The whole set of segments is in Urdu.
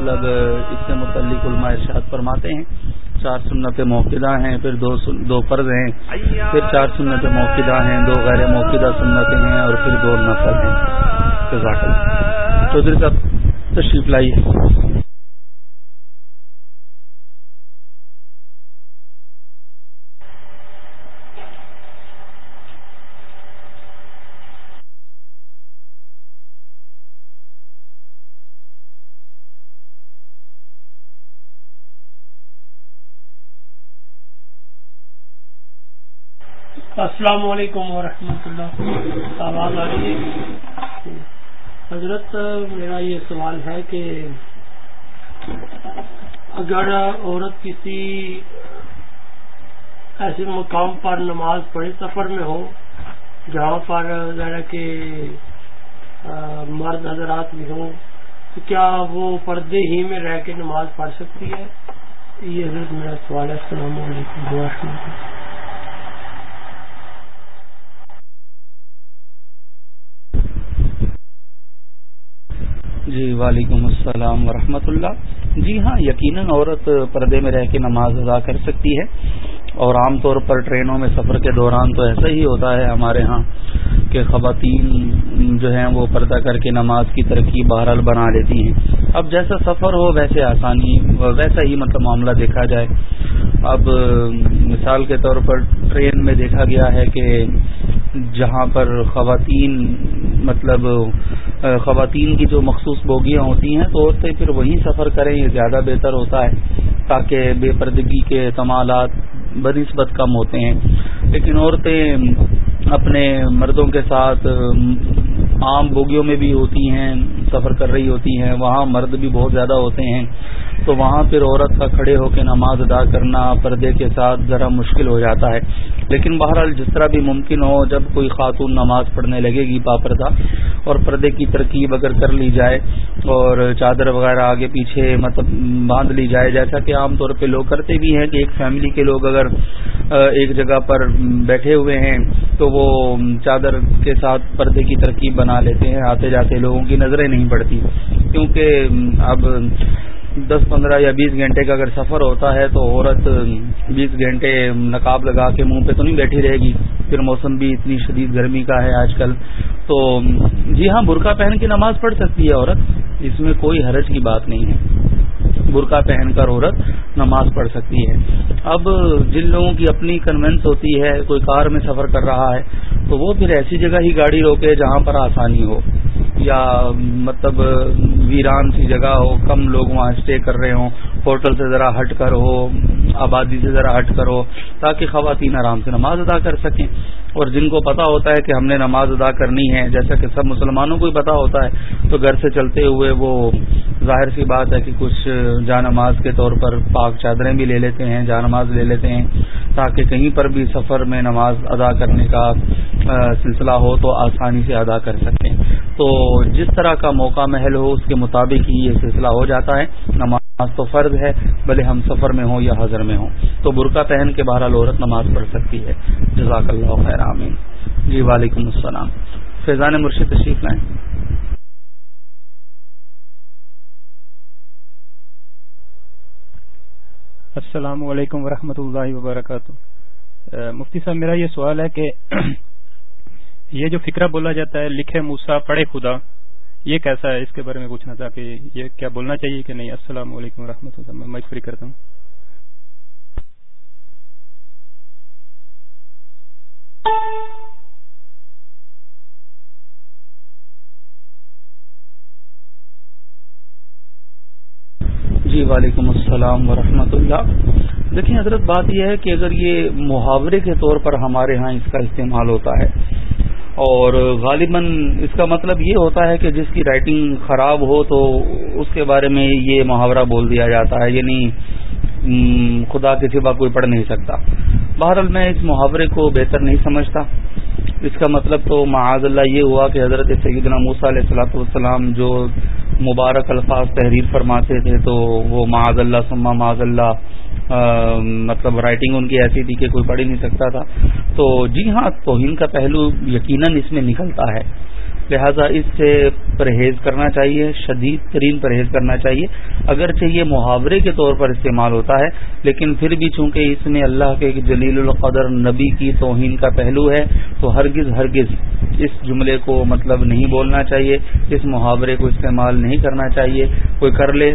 مطلب اس سے متعلق علماء ارشاد فرماتے ہیں۔ چار سنت موقع ہیں، پھر دو دو فرض ہیں۔ پھر چار سنت موقع ہیں، دو غیر موقع سنتیں ہیں اور پھر دو نفر ہیں۔ چودھری صاحب، تشریف لائیے۔ السلام علیکم ورحمۃ اللہ آواز آ رہی ہے؟ حضرت، میرا یہ سوال ہے کہ اگر عورت کسی ایسے مقام پر نماز پڑھے، سفر میں ہو، جہاں پر ذرا کہ مرد حضرات بھی ہوں، تو کیا وہ پردے ہی میں رہ کے نماز پڑھ سکتی ہے؟ یہ حضرت، میرا سوال ہے، السلام علیکم ورحمۃ اللہ۔ جی وعلیکم السلام ورحمۃ اللہ۔ جی ہاں یقیناً عورت پردے میں رہ کے نماز ادا کر سکتی ہے۔ اور عام طور پر ٹرینوں میں سفر کے دوران تو ایسا ہی ہوتا ہے ہمارے ہاں کہ خواتین جو ہیں وہ پردہ کر کے نماز کی ترکیب بہرحال بنا لیتی ہیں۔ اب جیسا سفر ہو، ویسے آسانی، ویسا ہی مطلب معاملہ دیکھا جائے۔ اب مثال کے طور پر ٹرین میں دیکھا گیا ہے کہ جہاں پر خواتین مطلب خواتین کی جو مخصوص بوگیاں ہوتی ہیں، تو عورتیں پھر وہیں سفر کریں، یہ زیادہ بہتر ہوتا ہے، تاکہ بے پردگی کے کمالات بنسبت کم ہوتے ہیں۔ لیکن عورتیں اپنے مردوں کے ساتھ عام بوگیوں میں بھی ہوتی ہیں، سفر کر رہی ہوتی ہیں، وہاں مرد بھی بہت زیادہ ہوتے ہیں۔ تو وہاں پھر عورت کا کھڑے ہو کے نماز ادا کرنا پردے کے ساتھ ذرا مشکل ہو جاتا ہے۔ لیکن بہرحال جس طرح بھی ممکن ہو، جب کوئی خاتون نماز پڑھنے لگے گی پاپردہ اور پردے کی ترکیب اگر کر لی جائے اور چادر وغیرہ آگے پیچھے مطلب باندھ لی جائے، جیسا کہ عام طور پہ لوگ کرتے بھی ہیں کہ ایک فیملی کے لوگ اگر ایک جگہ پر بیٹھے ہوئے ہیں تو وہ چادر کے ساتھ پردے کی ترکیب بنا لیتے ہیں، آتے جاتے لوگوں کی نظریں نہیں پڑتی۔ کیونکہ اب دس پندرہ یا بیس گھنٹے کا اگر سفر ہوتا ہے تو عورت بیس گھنٹے نقاب لگا کے منہ پہ تو نہیں بیٹھی رہے گی۔ پھر موسم بھی اتنی شدید گرمی کا ہے آج کل۔ تو جی ہاں برقع پہن کے نماز پڑھ سکتی ہے عورت، اس میں کوئی حرج کی بات نہیں ہے۔ برقع پہن کر عورت نماز پڑھ سکتی ہے۔ اب جن لوگوں کی اپنی کنوینس ہوتی ہے، کوئی کار میں سفر کر رہا ہے، تو وہ پھر ایسی جگہ ہی گاڑی روکے جہاں پر آسانی ہو۔ یا مطلب ویران سی جگہ ہو، کم لوگ وہاں اسٹے کر رہے ہوں ہوٹل سے ذرا ہٹ کر ہو آبادی سے ذرا ہٹ کر ہو تاکہ خواتین آرام سے نماز ادا کر سکیں۔ اور جن کو پتا ہوتا ہے کہ ہم نے نماز ادا کرنی ہے، جیسا کہ سب مسلمانوں کو ہی پتا ہوتا ہے، تو گھر سے چلتے ہوئے وہ ظاہر سی بات ہے کہ کچھ جا نماز کے طور پر پاک چادریں بھی لے لیتے ہیں، جا نماز لے لیتے ہیں، تاکہ کہیں پر بھی سفر میں نماز ادا کرنے کا سلسلہ ہو تو آسانی سے ادا کر سکیں۔ تو جس طرح کا موقع محل ہو، اس کے مطابق ہی یہ سلسلہ ہو جاتا ہے۔ نماز تو فرض ہے، بھلے ہم سفر میں ہوں یا حضر میں ہوں۔ تو برقع پہن کے بہرحال عورت نماز پڑھ سکتی ہے۔ جزاک اللہ خیر، آمین۔ جی وعلیکم السلام۔ فیضان مرشد تشریف لائیں۔ السلام علیکم ورحمۃ اللہ وبرکاتہ۔ مفتی صاحب، میرا یہ سوال ہے کہ یہ جو فکرہ بولا جاتا ہے، لکھے موسا پڑھے خدا یہ کیسا ہے اس کے بارے میں پوچھنا تھا کہ یہ کیا بولنا چاہیے کہ نہیں؟ السلام علیکم و رحمۃ اللہ میں مائک فری کرتا ہوں۔ جی وعلیکم السلام ورحمۃ اللہ۔ دیکھیں حضرت، بات یہ ہے کہ اگر یہ محاورے کے طور پر ہمارے ہاں اس کا استعمال ہوتا ہے اور غالباً اس کا مطلب یہ ہوتا ہے کہ جس کی رائٹنگ خراب ہو تو اس کے بارے میں یہ محاورہ بول دیا جاتا ہے یعنی خدا کے سوا کوئی پڑھ نہیں سکتا۔ بہرحال میں اس محاورے کو بہتر نہیں سمجھتا۔ اس کا مطلب تو معاذ اللہ یہ ہوا کہ حضرت سیدنا موسیٰ علیہ السلاۃ والسلام جو مبارک الفاظ تحریر فرماتے تھے تو وہ معاذ اللہ سما معاذ اللہ مطلب رائٹنگ ان کی ایسی تھی کہ کوئی پڑھ ہی نہیں سکتا تھا۔ تو جی ہاں توہین کا پہلو یقیناً اس میں نکلتا ہے۔ لہذا اس سے پرہیز کرنا چاہیے، شدید ترین پرہیز کرنا چاہیے۔ اگرچہ یہ محاورے کے طور پر استعمال ہوتا ہے، لیکن پھر بھی چونکہ اس میں اللہ کے جلیل القدر نبی کی توہین کا پہلو ہے، تو ہرگز ہرگز اس جملے کو مطلب نہیں بولنا چاہیے۔ اس محاورے کو استعمال نہیں کرنا چاہیے۔ کوئی کر لے۔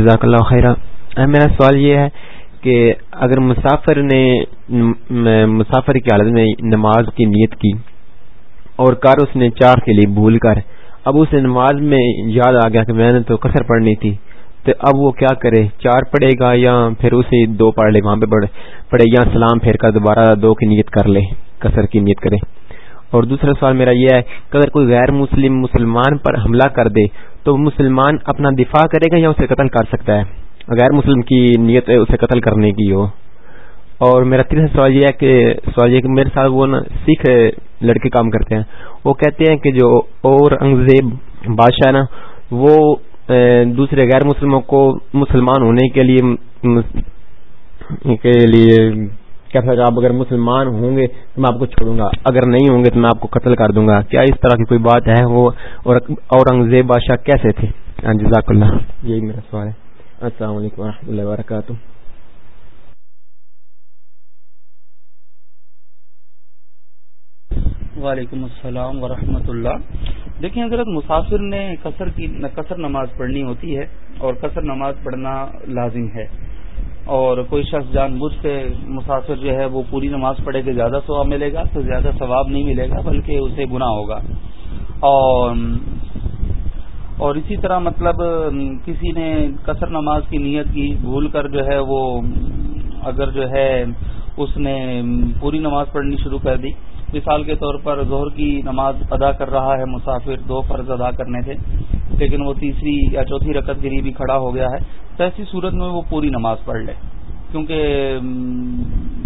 جزاک اللہ خیر میرا سوال یہ ہے کہ اگر مسافر نے مسافر کی حالت میں نماز کی نیت کی اور کر اس نے چار کے لیے بھول کر اب اس نماز میں یاد آ گیا کہ میں نے تو کثر پڑھنی تھی، تو اب وہ کیا کرے؟ چار پڑھے گا یا پھر اسے دو پڑھ لے، وہاں پہ پڑھے یا سلام پھیر کر دوبارہ دو کی نیت کر لے کثر کی نیت کرے۔ اور دوسرا سوال میرا یہ ہے کہ اگر کوئی غیر مسلم مسلمان پر حملہ کر دے تو مسلمان اپنا دفاع کرے گا یا اسے قتل کر سکتا ہے؟ غیر مسلم کی نیت اسے قتل کرنے کی ہو۔ اور میرا تیسرا سوال یہ ہے کہ سوال یہ کہ میرے ساتھ وہ نا سکھ لڑکے کام کرتے ہیں۔ وہ کہتے ہیں کہ جو اور انگزیب بادشاہ نا، وہ دوسرے غیر مسلموں کو مسلمان ہونے کے لیے کے لیے کیا آپ اگر مسلمان ہوں گے تو میں آپ کو چھوڑوں گا؟ اگر نہیں ہوں گے تو میں آپ کو قتل کر دوں گا۔ کیا اس طرح کی کوئی بات ہے؟ وہ اورنگزیب بادشاہ کیسے تھے؟ ہاں، جزاک اللہ۔ یہی میرا سوال ہے۔ السلام علیکم و اللہ وبرکاتہ۔ وعلیکم السلام ورحمۃ اللہ۔ دیکھیں حضرت مسافر نے قصر کی قصر نماز پڑھنی ہوتی ہے اور قصر نماز پڑھنا لازم ہے۔ اور کوئی شخص جان بوجھ کے مسافر جو ہے وہ پوری نماز پڑھے کے زیادہ ثواب ملے گا تو زیادہ ثواب نہیں ملے گا بلکہ اسے گناہ ہوگا۔ اور اور اسی طرح مطلب کسی نے قصر نماز کی نیت کی بھول کر جو ہے وہ اگر جو ہے اس نے پوری نماز پڑھنی شروع کر دی۔ مثال کے طور پر ظہر کی نماز ادا کر رہا ہے مسافر، دو فرض ادا کرنے تھے۔ لیکن وہ تیسری یا چوتھی رقط گری بھی کھڑا ہو گیا ہے۔ تو ایسی صورت میں وہ پوری نماز پڑھ لے۔ کیونکہ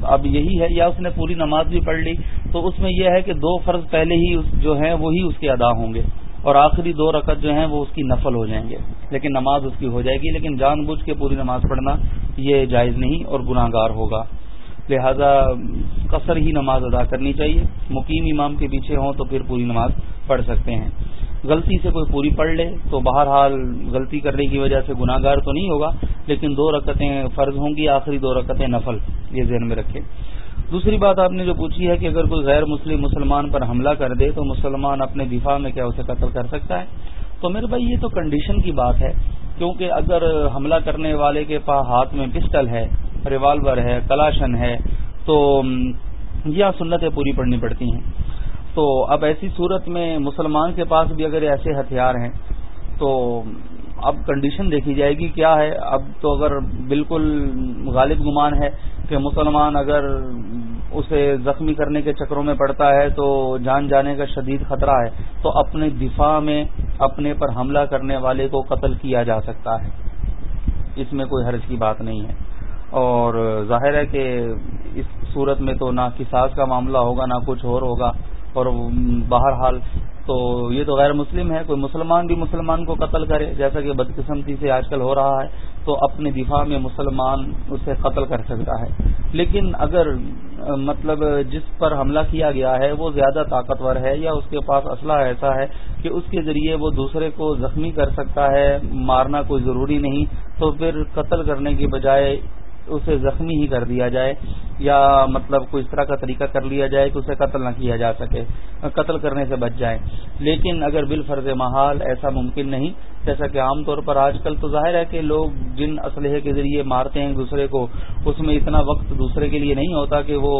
اب یہی ہے، یا اس نے پوری نماز بھی پڑھ لی، تو اس میں یہ ہے کہ دو فرض پہلے ہی جو ہیں، وہی اس کے ادا ہوں گے۔ اور آخری دو رقط جو ہیں، وہ اس کی نفل ہو جائیں گے۔ لیکن نماز اس کی ہو جائے گی، لیکن جان بوجھ کے پوری نماز پڑھنا یہ جائز نہیں اور گناہ گار ہوگا۔ لہذا قصر ہی نماز ادا کرنی چاہیے۔ مقیم امام کے پیچھے ہوں تو پھر پوری نماز پڑھ سکتے ہیں۔ غلطی سے کوئی پوری پڑھ لے تو بہرحال غلطی کرنے کی وجہ سے گناہ گار تو نہیں ہوگا، لیکن دو رکعتیں فرض ہوں گی، آخری دو رکعتیں نفل، یہ ذہن میں رکھے دوسری بات آپ نے جو پوچھی ہے کہ اگر کوئی غیر مسلم مسلمان پر حملہ کر دے تو مسلمان اپنے دفاع میں کیا اسے قتل کر سکتا ہے؟ تو میرے بھائی، یہ تو کنڈیشن کی بات ہے، کیونکہ اگر حملہ کرنے والے کے پاس ہاتھ میں پسٹل ہے ریوالور ہے، کلاشن ہے، تو یہ سنتیں پوری پڑنی پڑتی ہیں۔ تو اب ایسی صورت میں مسلمان کے پاس بھی اگر ایسے ہتھیار ہیں، تو اب کنڈیشن دیکھی جائے گی کیا ہے۔ اب تو اگر بالکل غالب گمان ہے کہ مسلمان اگر اسے زخمی کرنے کے چکروں میں پڑتا ہے تو جان جانے کا شدید خطرہ ہے۔ تو اپنے دفاع میں اپنے پر حملہ کرنے والے کو قتل کیا جا سکتا ہے۔ اس میں کوئی حرج کی بات نہیں ہے۔ اور ظاہر ہے کہ اس صورت میں تو نہ کساس کا معاملہ ہوگا، نہ کچھ اور ہوگا۔ اور بہرحال تو یہ تو غیر مسلم ہے، کوئی مسلمان بھی مسلمان کو قتل کرے، جیسا کہ بدقسمتی سے آج کل ہو رہا ہے، تو اپنے دفاع میں مسلمان اسے قتل کر سکتا ہے۔ لیکن اگر مطلب جس پر حملہ کیا گیا ہے، وہ زیادہ طاقتور ہے یا اس کے پاس اسلحہ ایسا ہے کہ اس کے ذریعے وہ دوسرے کو زخمی کر سکتا ہے، مارنا کوئی ضروری نہیں، تو پھر قتل کرنے کی بجائے اسے زخمی ہی کر دیا جائے یا مطلب کوئی اس طرح کا طریقہ کر لیا جائے کہ اسے قتل نہ کیا جا سکے، قتل کرنے سے بچ جائے لیکن اگر بال فرض محال ایسا ممکن نہیں، جیسا کہ عام طور پر آج کل تو ظاہر ہے کہ لوگ جن اسلحے کے ذریعے مارتے ہیں دوسرے کو، اس میں اتنا وقت دوسرے کے لیے نہیں ہوتا کہ وہ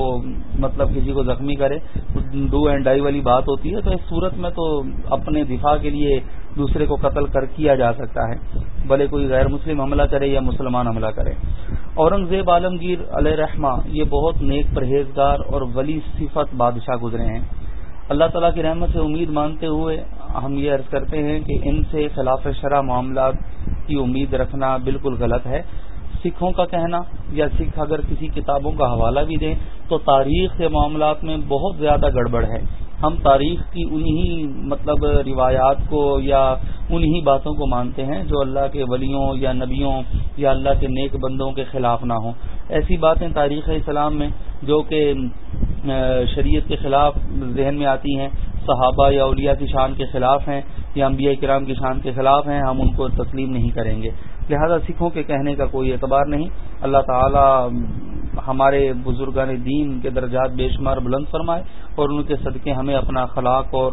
مطلب کسی کو زخمی کرے۔ ڈو اینڈ ڈائی والی بات ہوتی ہے تو اس صورت میں تو اپنے دفاع کے لیے دوسرے کو قتل کر کیا جا سکتا ہے۔ بھلے کوئی غیر مسلم حملہ کرے یا مسلمان حملہ کرے۔ اورنگزیب عالمگیر علیہ رحمہ، یہ بہت نیک پرہیزگار اور ولی صفت بادشاہ گزرے ہیں۔ اللہ تعالیٰ کی رحمت سے امید مانتے ہوئے ہم یہ عرض کرتے ہیں کہ ان سے خلاف شرح معاملات کی امید رکھنا بالکل غلط ہے۔ سکھوں کا کہنا یا سکھ اگر کسی کتابوں کا حوالہ بھی دیں تو تاریخ کے معاملات میں بہت زیادہ گڑبڑ ہے۔ ہم تاریخ کی انہی مطلب روایات کو یا انہی باتوں کو مانتے ہیں جو اللہ کے ولیوں یا نبیوں یا اللہ کے نیک بندوں کے خلاف نہ ہوں۔ ایسی باتیں تاریخ اسلام میں جو کہ شریعت کے خلاف ذہن میں آتی ہیں، صحابہ یا اولیاء کی شان کے خلاف ہیں یا انبیاء کرام کی شان کے خلاف ہیں، ہم ان کو تسلیم نہیں کریں گے۔ لہذا سکھوں کے کہنے کا کوئی اعتبار نہیں۔ اللہ تعالی ہمارے بزرگان دین کے درجات بے شمار بلند فرمائے اور ان کے صدقے ہمیں اپنا اخلاق اور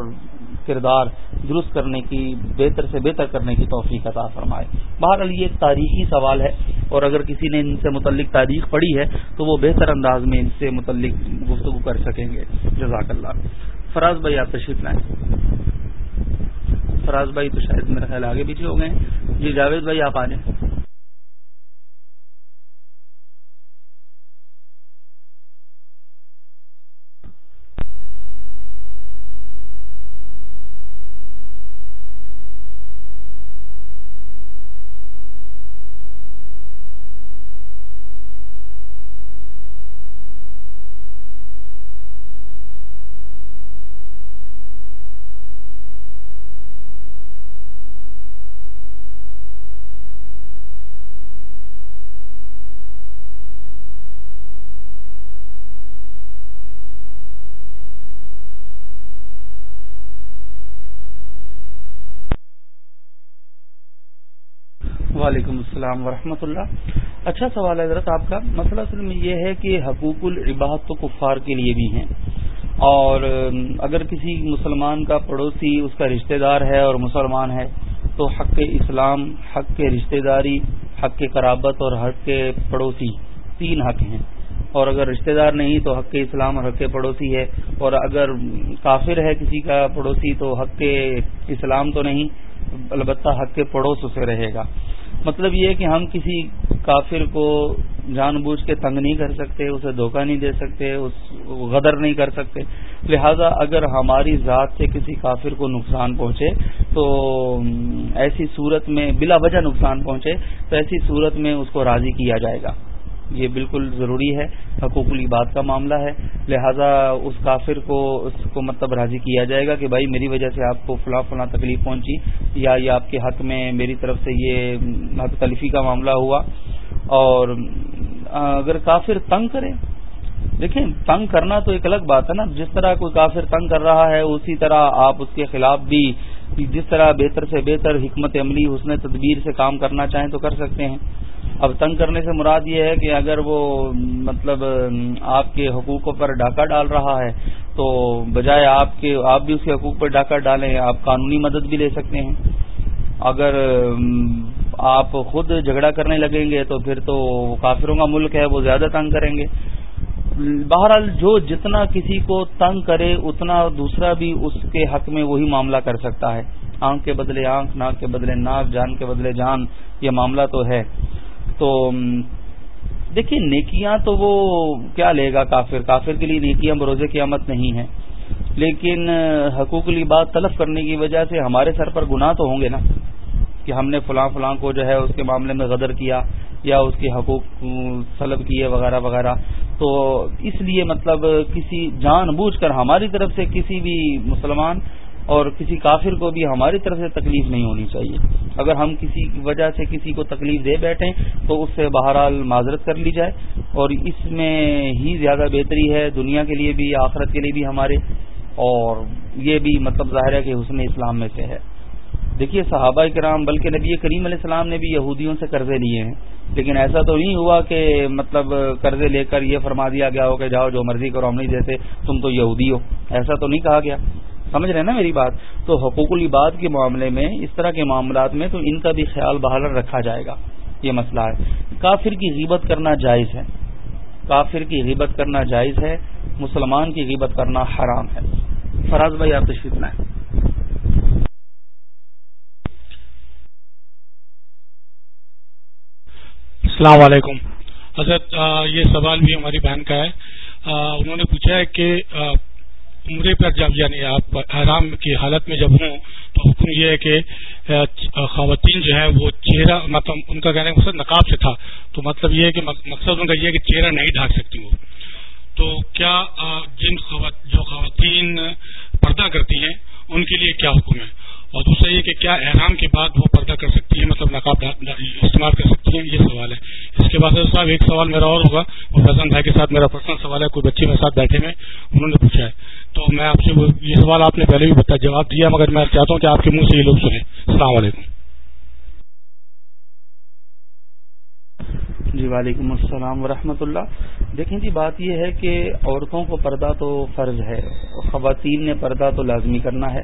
کردار درست کرنے کی، بہتر سے بہتر کرنے کی توفیق عطا فرمائے۔ بہرحال یہ ایک تاریخی سوال ہے اور اگر کسی نے ان سے متعلق تاریخ پڑھی ہے تو وہ بہتر انداز میں ان سے متعلق گفتگو کر سکیں گے۔ جزاک اللہ۔ فراز بھائی، آپ تشریف لائیں۔ فراز بھائی تو شاید میرا خیال آگے پیچھے ہو گئے جی جاوید بھائی، آپ آ جائیں وعلیکم السلام ورحمۃ اللہ۔ اچھا سوال ہے حضرت آپ کا۔ مسئلہ اصل میں یہ ہے کہ حقوق العباد تو کفار کے لیے بھی ہیں۔ اور اگر کسی مسلمان کا پڑوسی اس کا رشتہ دار ہے اور مسلمان ہے، تو حق اسلام، حق کے رشتہ داری، حق کے قرابت اور حق کے پڑوسی تین حق ہیں۔ اور اگر رشتہ دار نہیں، تو حق اسلام اور حق پڑوسی ہے۔ اور اگر کافر ہے کسی کا پڑوسی، تو حق اسلام تو نہیں، البتہ حق کے پڑوس اسے رہے گا۔ مطلب یہ ہے کہ ہم کسی کافر کو جان بوجھ کے تنگ نہیں کر سکتے، اسے دھوکہ نہیں دے سکتے، اس غدر نہیں کر سکتے۔ لہذا اگر ہماری ذات سے کسی کافر کو نقصان پہنچے تو ایسی صورت میں بلا وجہ نقصان پہنچے تو ایسی صورت میں اس کو راضی کیا جائے گا۔ یہ بالکل ضروری ہے، حقوق بات کا معاملہ ہے۔ لہذا اس کافر کو، اس کو مطلب راضی کیا جائے گا کہ بھائی میری وجہ سے آپ کو فلاں فلاں تکلیف پہنچی، یا یہ آپ کے حق میں میری طرف سے یہ حق تلفی کا معاملہ ہوا۔ اور اگر کافر تنگ کرے، دیکھیں تنگ کرنا تو ایک الگ بات ہے نا۔ جس طرح کوئی کافر تنگ کر رہا ہے، اسی طرح آپ اس کے خلاف بھی جس طرح بہتر سے بہتر حکمت عملی، حسن تدبیر سے کام کرنا چاہیں تو کر سکتے ہیں۔ اب تنگ کرنے سے مراد یہ ہے کہ اگر وہ مطلب آپ کے حقوقوں پر ڈاکہ ڈال رہا ہے تو بجائے آپ کے آپ بھی اس کے حقوق پر ڈاکہ ڈالیں، آپ قانونی مدد بھی لے سکتے ہیں۔ اگر آپ خود جھگڑا کرنے لگیں گے تو پھر تو کافروں کا ملک ہے، وہ زیادہ تنگ کریں گے۔ بہرحال جو جتنا کسی کو تنگ کرے، اتنا دوسرا بھی اس کے حق میں وہی معاملہ کر سکتا ہے۔ آنکھ کے بدلے آنکھ، ناک کے بدلے ناک، جان کے بدلے جان، یہ معاملہ تو ہے۔ تو دیکھیے نیکیاں تو وہ کیا لے گا کافر؟ کافر کے لیے نیکیاں بروزے قیامت نہیں ہیں۔ لیکن حقوق بات طلب کرنے کی وجہ سے ہمارے سر پر گناہ تو ہوں گے نا کہ ہم نے فلاں فلاں کو جو ہے اس کے معاملے میں غدر کیا یا اس کے حقوق طلب کیے وغیرہ وغیرہ۔ تو اس لیے مطلب کسی جان بوجھ کر ہماری طرف سے کسی بھی مسلمان اور کسی کافر کو بھی ہماری طرف سے تکلیف نہیں ہونی چاہیے۔ اگر ہم کسی وجہ سے کسی کو تکلیف دے بیٹھیں تو اس سے بہرحال معذرت کر لی جائے۔ اور اس میں ہی زیادہ بہتری ہے دنیا کے لیے بھی، آخرت کے لیے بھی ہمارے۔ اور یہ بھی مطلب ظاہر ہے کہ حسن اسلام میں سے ہے۔ دیکھیے صحابہ کرام، بلکہ نبی کریم علیہ السلام نے بھی یہودیوں سے قرضے لیے ہیں۔ لیکن ایسا تو نہیں ہوا کہ مطلب قرضے لے کر یہ فرما دیا گیا ہو کہ جاؤ جو مرضی کرو، ہم نہیں دیتے، تم تو یہودی ہو۔ ایسا تو نہیں کہا گیا۔ سمجھ رہے ہیں نا میری بات؟ تو حقوق العباد کے معاملے میں، اس طرح کے معاملات میں تو ان کا بھی خیال بحال رکھا جائے گا۔ یہ مسئلہ ہے۔ کافر کی غیبت کرنا جائز ہے۔ کافر کی غیبت کرنا جائز ہے۔ مسلمان کی غیبت کرنا حرام ہے۔ فراز بھائی، آپ تشریف لائیں۔ السلام علیکم۔ حضرت یہ سوال بھی ہماری بہن کا ہے۔ انہوں نے پوچھا ہے کہ عمرے پر جب یعنی آپ حرام کی حالت میں جب ہوں، تو حکم یہ ہے کہ خواتین جو ہے وہ چہرہ مطلب ان کا کہنا مقصد نقاب سے تھا۔ تو مطلب یہ ہے کہ مقصد ان کا یہ ہے کہ چہرہ نہیں ڈھانک سکتی وہ۔ تو کیا جن جو خواتین پردہ کرتی ہیں، ان کے لیے کیا حکم ہے؟ اور دوسرا یہ کہ کیا احرام کے بعد وہ پردہ کر سکتی ہیں مطلب نقاب استعمال کر سکتی ہیں، یہ سوال ہے۔ اس کے بعد صاحب، ایک سوال میرا اور ہوگا اور فیضان بھائی کے ساتھ میرا پرسنل سوال ہے، کوئی بچے میرے ساتھ بیٹھے ہوئے انہوں نے پوچھا ہے۔ تو میں آپ سے یہ سوال آپ نے پہلے بھی بتا جواب دیا، مگر میں چاہتا ہوں کہ آپ کے منہ سے یہ لوگ سنیں۔ السلام علیکم۔ جی وعلیکم السلام ورحمۃ اللہ۔ دیکھیں جی بات یہ ہے کہ عورتوں کو پردہ تو فرض ہے، خواتین نے پردہ تو لازمی کرنا ہے۔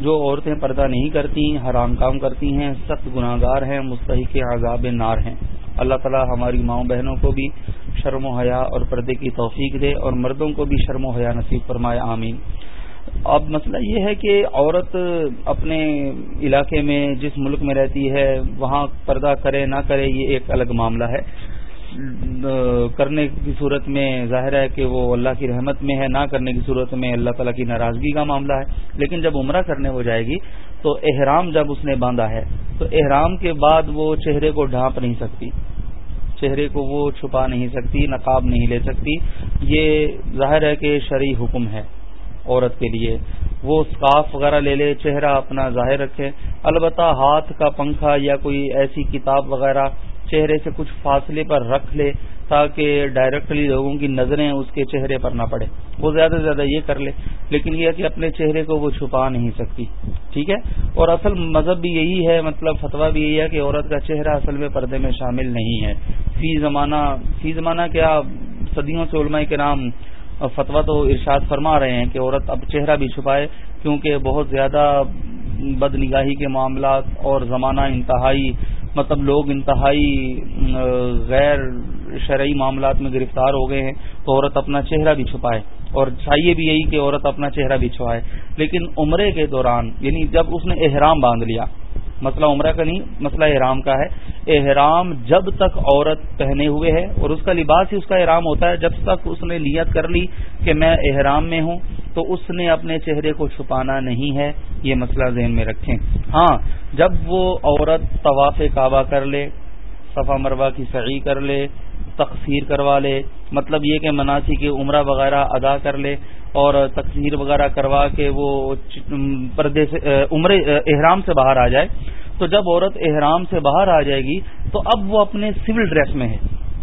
جو عورتیں پردہ نہیں کرتی، حرام کام کرتی ہیں، سخت گناہ گار ہیں، مستحق عذاب نار ہیں۔ اللہ تعالی ہماری ماؤں بہنوں کو بھی شرم و حیا اور پردے کی توفیق دے اور مردوں کو بھی شرم و حیا نصیب فرمائے، آمین۔ اب مسئلہ یہ ہے کہ عورت اپنے علاقے میں جس ملک میں رہتی ہے، وہاں پردہ کرے نہ کرے یہ ایک الگ معاملہ ہے۔ کرنے کی صورت میں ظاہر ہے کہ وہ اللہ کی رحمت میں ہے، نہ کرنے کی صورت میں اللہ تعالیٰ کی ناراضگی کا معاملہ ہے۔ لیکن جب عمرہ کرنے ہو جائے گی تو احرام جب اس نے باندھا ہے، تو احرام کے بعد وہ چہرے کو ڈھانپ نہیں سکتی۔ چہرے کو وہ چھپا نہیں سکتی، نقاب نہیں لے سکتی۔ یہ ظاہر ہے کہ شرعی حکم ہے عورت کے لیے۔ وہ اسکاف وغیرہ لے لے، چہرہ اپنا ظاہر رکھے۔ البتہ ہاتھ کا پنکھا یا کوئی ایسی کتاب وغیرہ چہرے سے کچھ فاصلے پر رکھ لے تاکہ ڈائریکٹلی لوگوں کی نظریں اس کے چہرے پر نہ پڑے۔ وہ زیادہ سے زیادہ یہ کر لے، لیکن یہ کہ اپنے چہرے کو وہ چھپا نہیں سکتی۔ ٹھیک ہے؟ اور اصل مذہب بھی یہی ہے مطلب فتویٰ بھی یہی ہے کہ عورت کا چہرہ اصل میں پردے میں شامل نہیں ہے۔ فی زمانہ فی زمانہ کیا صدیوں سے علماء کے نام فتویٰ تو ارشاد فرما رہے ہیں کہ عورت اب چہرہ بھی چھپائے، کیونکہ بہت زیادہ بد نگاہی کے معاملات اور زمانہ انتہائی مطلب لوگ انتہائی غیر شرعی معاملات میں گرفتار ہو گئے ہیں تو عورت اپنا چہرہ بھی چھپائے اور چاہیے بھی یہی کہ عورت اپنا چہرہ بھی چھپائے۔ لیکن عمرے کے دوران یعنی جب اس نے احرام باندھ لیا مسئلہ عمرہ کا نہیں، مسئلہ احرام کا ہے۔ احرام جب تک عورت پہنے ہوئے ہے، اور اس کا لباس ہی اس کا احرام ہوتا ہے، جب تک اس نے نیت کر لی کہ میں احرام میں ہوں، تو اس نے اپنے چہرے کو چھپانا نہیں ہے۔ یہ مسئلہ ذہن میں رکھیں۔ ہاں جب وہ عورت طواف کعبہ کر لے، صفا مروہ کی سعی کر لے تقسیر کروا لے مطلب یہ کہ مناسی کی عمرہ وغیرہ ادا کر لے اور تقسیر وغیرہ کروا کے وہ پردے سے عمر احرام سے باہر آ جائے۔ تو جب عورت احرام سے باہر آ جائے گی، تو اب وہ اپنے سول ڈریس میں ہے۔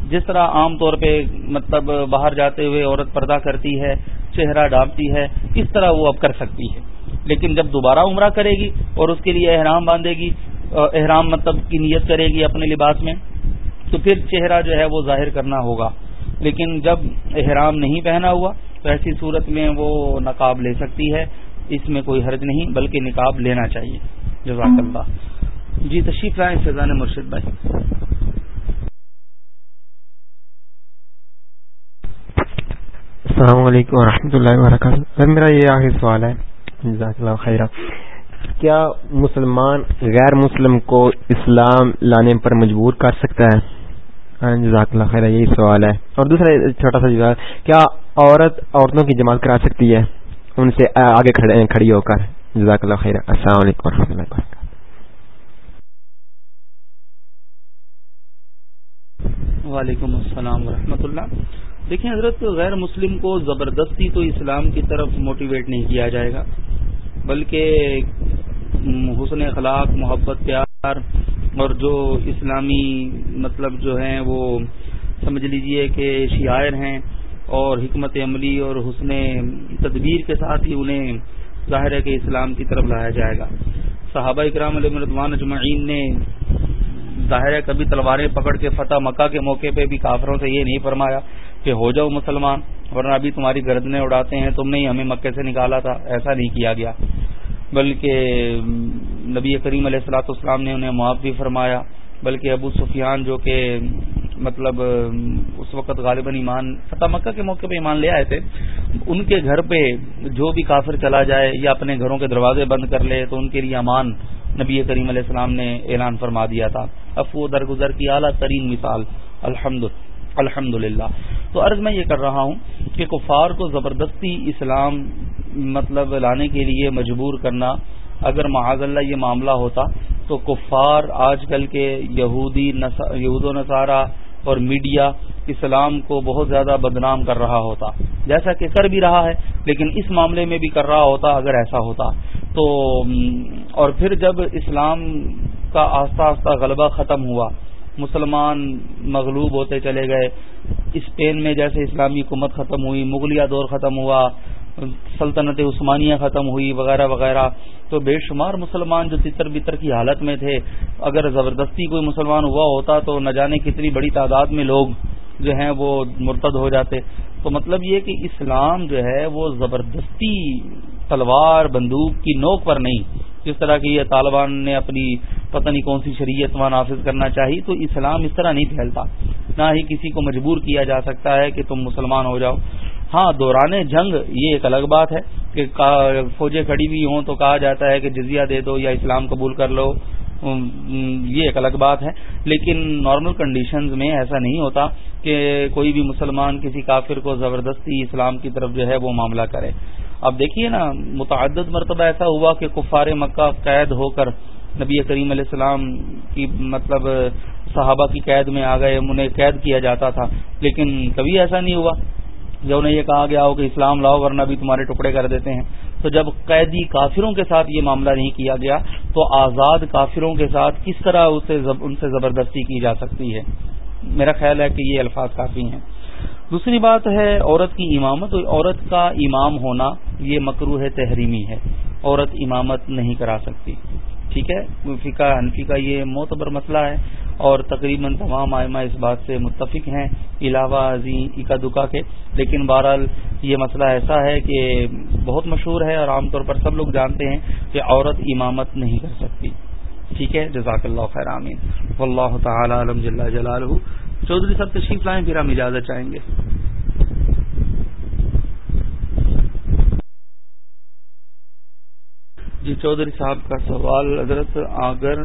جس طرح عام طور پہ مطلب باہر جاتے ہوئے عورت پردہ کرتی ہے، چہرہ ڈالتی ہے، اس طرح وہ اب کر سکتی ہے۔ لیکن جب دوبارہ عمرہ کرے گی اور اس کے لیے احرام باندھے گی احرام مطلب کی نیت کرے گی اپنے لباس میں تو پھر چہرہ جو ہے وہ ظاہر کرنا ہوگا۔ لیکن جب احرام نہیں پہنا ہوا تو ایسی صورت میں وہ نقاب لے سکتی ہے۔ اس میں کوئی حرج نہیں بلکہ نقاب لینا چاہیے۔ جزاک اللہ۔ جی تشریف لائیں فیضان مرشد بھائی۔ السلام علیکم ورحمۃ اللہ وبرکاتہ۔ سر میرا یہ آخر سوال ہے۔ جزاک اللہ خیر۔ کیا مسلمان غیر مسلم کو اسلام لانے پر مجبور کر سکتا ہے؟ ہاں، جزاک اللہ خیر یہی سوال ہے۔ اور دوسرا چھوٹا سا جواب کیا عورت عورتوں کی جماعت کرا سکتی ہے؟ ان سے آگے کھڑی ہو کر۔ جزاک اللہ خیر السلام علیکم و اللہ وبرکاتہ۔ وعلیکم السلام ورحمۃ اللہ۔ دیکھیں، حضرت غیر مسلم کو زبردستی تو اسلام کی طرف موٹیویٹ نہیں کیا جائے گا، بلکہ حسن اخلاق، محبت، پیار اور جو اسلامی مطلب جو ہیں وہ سمجھ لیجیے کہ شاعر ہیں اور حکمت عملی اور حسن تدبیر کے ساتھ ہی انہیں ظاہر ہے کہ اسلام کی طرف لایا جائے گا۔ صحابہ اکرام علیہ مردوان اجمعین نے ظاہر ہے کبھی تلواریں پکڑ کے فتح مکہ کے موقع پہ بھی کافروں سے یہ نہیں فرمایا کہ ہو جاؤ مسلمان، ورنہ ابھی تمہاری گردنیں اڑاتے ہیں، تم نے ہی ہمیں مکے سے نکالا تھا، ایسا نہیں کیا گیا۔ بلکہ نبی کریم علیہ السلاۃ والسلام نے انہیں معاف بھی فرمایا، بلکہ ابو سفیان جو کہ مطلب اس وقت غالباً ایمان، فتح مکہ کے موقع پہ ایمان لے آئے تھے، ان کے گھر پہ جو بھی کافر چلا جائے یا اپنے گھروں کے دروازے بند کر لے، تو ان کے لیے امان نبی کریم علیہ السلام نے اعلان فرما دیا تھا۔ افو درگزر کی اعلیٰ ترین مثال، الحمد۔ الحمد تو عرض میں یہ کر رہا ہوں کہ کفار کو زبردستی اسلام مطلب لانے کے لیے مجبور کرنا اگر معاذ اللہ یہ معاملہ ہوتا تو کفار آج کل کے یہودی یہود و نصارہ اور میڈیا اسلام کو بہت زیادہ بدنام کر رہا ہوتا۔ جیسا کہ کر بھی رہا ہے، لیکن اس معاملے میں بھی کر رہا ہوتا اگر ایسا ہوتا۔ تو اور پھر جب اسلام کا آستہ آستہ غلبہ ختم ہوا مسلمان مغلوب ہوتے چلے گئے۔ اسپین میں جیسے اسلامی حکومت ختم ہوئی، مغلیہ دور ختم ہوا، سلطنت عثمانیہ ختم ہوئی وغیرہ وغیرہ۔ تو بے شمار مسلمان جو تتر بتر کی حالت میں تھے، اگر زبردستی کوئی مسلمان ہوا ہوتا تو نہ جانے کتنی بڑی تعداد میں لوگ جو ہیں وہ مرتد ہو جاتے۔ تو مطلب یہ کہ اسلام جو ہے وہ زبردستی تلوار بندوق کی نوک پر نہیں۔ جس طرح کی یہ طالبان نے اپنی پتہ نہیں کون سی شریعت وہاں نافذ کرنا چاہی، تو اسلام اس طرح نہیں پھیلتا۔ نہ ہی کسی کو مجبور کیا جا سکتا ہے کہ تم مسلمان ہو جاؤ۔ ہاں دوران جنگ یہ ایک الگ بات ہے کہ فوجیں کھڑی ہوئی ہوں تو کہا جاتا ہے کہ جزیہ دے دو یا اسلام قبول کر لو۔ یہ ایک الگ بات ہے۔ لیکن نارمل کنڈیشنز میں ایسا نہیں ہوتا کہ کوئی بھی مسلمان کسی کافر کو زبردستی اسلام کی طرف جو ہے وہ معاملہ کرے۔ اب دیکھیے نا، متعدد مرتبہ ایسا ہوا کہ کفار مکہ قید ہو کر نبی کریم علیہ السلام کی مطلب صحابہ کی قید میں آ گئے، انہیں قید کیا جاتا تھا۔ لیکن کبھی ایسا نہیں ہوا۔ جب انہیں یہ کہا گیا ہو کہ اسلام لاؤ ورنہ بھی تمہارے ٹکڑے کر دیتے ہیں۔ تو جب قیدی کافروں کے ساتھ یہ معاملہ نہیں کیا گیا، تو آزاد کافروں کے ساتھ کس طرح اسے ان سے زبردستی کی جا سکتی ہے؟ میرا خیال ہے کہ یہ الفاظ کافی ہیں۔ دوسری بات ہے عورت کی امامت عورت کا امام ہونا یہ مکرو ہے تحریمی ہے۔ عورت امامت نہیں کرا سکتی۔ ٹھیک ہے؟ فقہ حنفی کا یہ معتبر مسئلہ ہے اور تقریباً تمام آئمہ اس بات سے متفق ہیں، علاوہ عظیم اکا دکا کے۔ لیکن بہرحال یہ مسئلہ ایسا ہے کہ بہت مشہور ہے اور عام طور پر سب لوگ جانتے ہیں کہ عورت امامت نہیں کر سکتی۔ ٹھیک ہے؟ جزاک اللہ خیر آمین۔ واللہ تعالی علم جل جلالہ۔ چودھری صاحب تشریف لائیں، پھر ہم اجازت چاہیں گے۔ جی چودھری صاحب کا سوال، حضرت اگر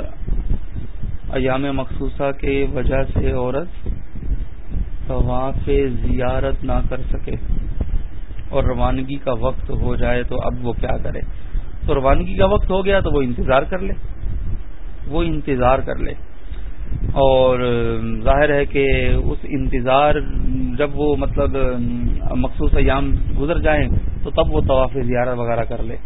ایام مخصوصہ کے وجہ سے عورت طواف زیارت نہ کر سکے اور روانگی کا وقت ہو جائے تو اب وہ کیا کرے؟ تو روانگی کا وقت ہو گیا تو وہ انتظار کر لے، وہ انتظار کر لے۔ اور ظاہر ہے کہ اس انتظار جب وہ مطلب مخصوص ایام گزر جائیں تو تب وہ طواف زیارت وغیرہ کر لے،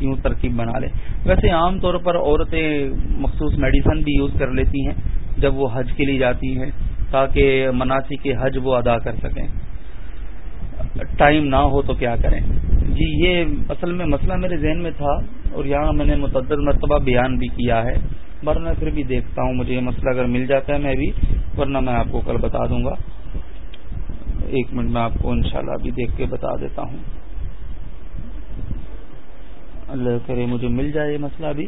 یوں ترکیب بنا لے۔ ویسے عام طور پر عورتیں مخصوص میڈیسن بھی یوز کر لیتی ہیں جب وہ حج کے لیے جاتی ہیں، تاکہ مناسی کے حج وہ ادا کر سکیں۔ ٹائم نہ ہو تو کیا کریں؟ جی یہ اصل میں مسئلہ میرے ذہن میں تھا اور یہاں میں نے متعدد مرتبہ بیان بھی کیا ہے۔ ورنہ پھر بھی دیکھتا ہوں، مجھے یہ مسئلہ اگر مل جاتا ہے میں بھی، ورنہ میں آپ کو کل بتا دوں گا۔ ایک منٹ میں آپ کو انشاءاللہ ابھی دیکھ کے بتا دیتا ہوں۔ اللہ کرے مجھے مل جائے یہ مسئلہ ابھی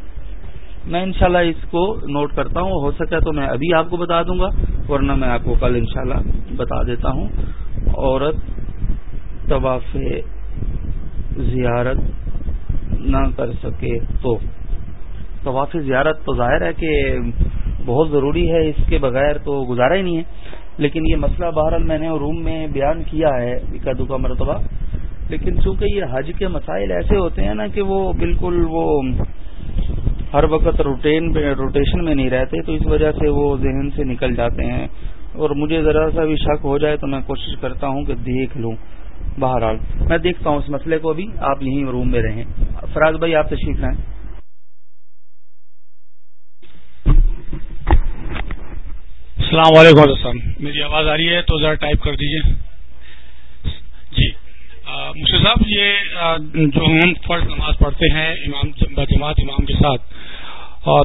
میں انشاءاللہ اس کو نوٹ کرتا ہوں، ہو سکے تو میں ابھی آپ کو بتا دوں گا، ورنہ میں آپ کو کل انشاءاللہ بتا دیتا ہوں۔ عورت طواف زیارت نہ کر سکے تو۔ طواف زیارت تو ظاہر ہے کہ بہت ضروری ہے، اس کے بغیر تو گزارا ہی نہیں ہے۔ لیکن یہ مسئلہ بہرحال میں نے روم میں بیان کیا ہے اکا دکا مرتبہ۔ لیکن چونکہ یہ حج کے مسائل ایسے ہوتے ہیں نا کہ وہ بالکل وہ ہر وقت روٹین روٹیشن میں نہیں رہتے، تو اس وجہ سے وہ ذہن سے نکل جاتے ہیں۔ اور مجھے ذرا سا بھی شک ہو جائے تو میں کوشش کرتا ہوں کہ دیکھ لوں۔ بہرحال میں دیکھتا ہوں اس مسئلے کو بھی آپ یہیں روم میں رہیں۔ فراز بھائی، آپ تشریف لائیں۔ السلام علیکم میری آواز آ رہی ہے تو ذرا ٹائپ کر دیجیے جی مشکل صاحب، یہ جو ہم فرض نماز پڑھتے ہیں، امام، جماعت امام کے ساتھ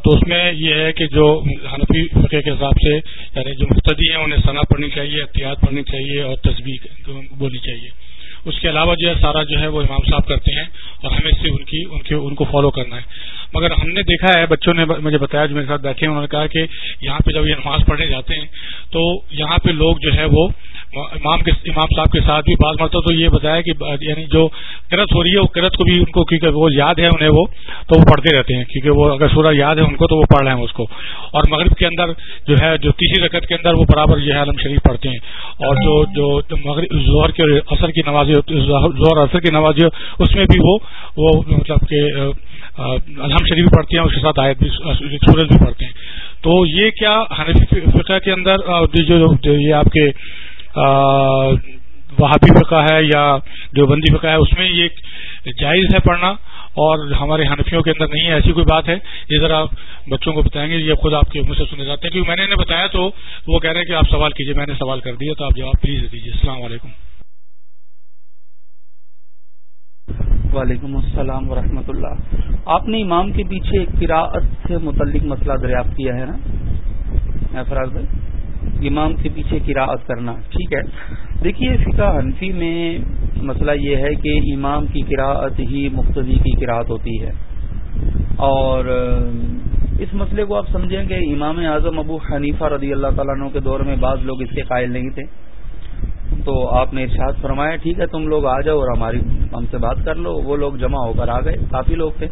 تو اس میں یہ ہے کہ جو حنفی فقہ کے حساب سے یعنی جو مفتدی ہیں، انہیں ثنا پڑھنی چاہیے، احتیاط پڑھنی چاہیے اور تصویر بولنی چاہیے۔ اس کے علاوہ جو ہے، سارا جو ہے وہ امام صاحب کرتے ہیں اور ہمیں سے ان کی، ان کے، ان کو فالو کرنا ہے۔ مگر ہم نے دیکھا ہے، بچوں نے مجھے بتایا، جو میرے ساتھ بیٹھے ہیں، انہوں نے کہا کہ یہاں پہ جب یہ نماز پڑھنے جاتے ہیں، تو یہاں پہ لوگ جو ہے وہ امام کے، امام صاحب کے ساتھ بھی بعض مرتبہ تو یہ بتایا کہ یعنی جو کرت ہو رہی ہے، وہ کرت کو بھی ان کو، کیونکہ وہ یاد ہے انہیں وہ، تو وہ پڑھتے رہتے ہیں۔ کیونکہ وہ اگر سورہ یاد ہے ان کو، تو وہ پڑھ رہے ہیں اس کو۔ اور مغرب کے اندر جو ہے، جو تیسری رکعت کے اندر وہ برابر جو ہے علم شریف پڑھتے ہیں۔ اور جو جو مغرب زہر کے اثر کی نمازی زہر اثر کی نمازی اس میں بھی وہ وہ مطلب کہ الحم شریف بھی پڑھتے ہیں، اس کے ساتھ آیت بھی سورج بھی پڑھتے ہیں۔ تو یہ کیا حنفی فقہ کے اندر جو یہ آپ کے وہابی فقہ ہے یا جو بندی فقہ ہے، اس میں یہ جائز ہے پڑھنا، اور ہمارے حنفیوں کے اندر نہیں ہے، ایسی کوئی بات ہے؟ یہ ذرا بچوں کو بتائیں گے، یہ خود آپ کے منہ سے سنے جاتے ہیں، کیونکہ میں نے انہیں بتایا تو وہ کہہ رہے ہیں کہ آپ سوال کیجیے میں نے سوال کر دیا تو آپ جواب پلیز دیجیے السلام علیکم۔ وعلیکم السلام ورحمۃ اللہ۔ آپ نے امام کے پیچھے قراءت سے متعلق مسئلہ دریافت کیا ہے نا؟ فراز بھائی، امام کے پیچھے قراءت کرنا، ٹھیک ہے۔ دیکھیے، فقہ حنفی میں مسئلہ یہ ہے کہ امام کی قراءت ہی مقتدی کی قراءت ہوتی ہے۔ اور اس مسئلے کو آپ سمجھیں کہ امام اعظم ابو حنیفہ رضی اللہ تعالیٰ عنہ کے دور میں بعض لوگ اس کے قائل نہیں تھے۔ تو آپ نے ارشاد فرمایا، ٹھیک ہے، تم لوگ آ جاؤ اور ہماری ہم سے بات کر لو، وہ لوگ جمع ہو کر آ گئے، کافی لوگ تھے۔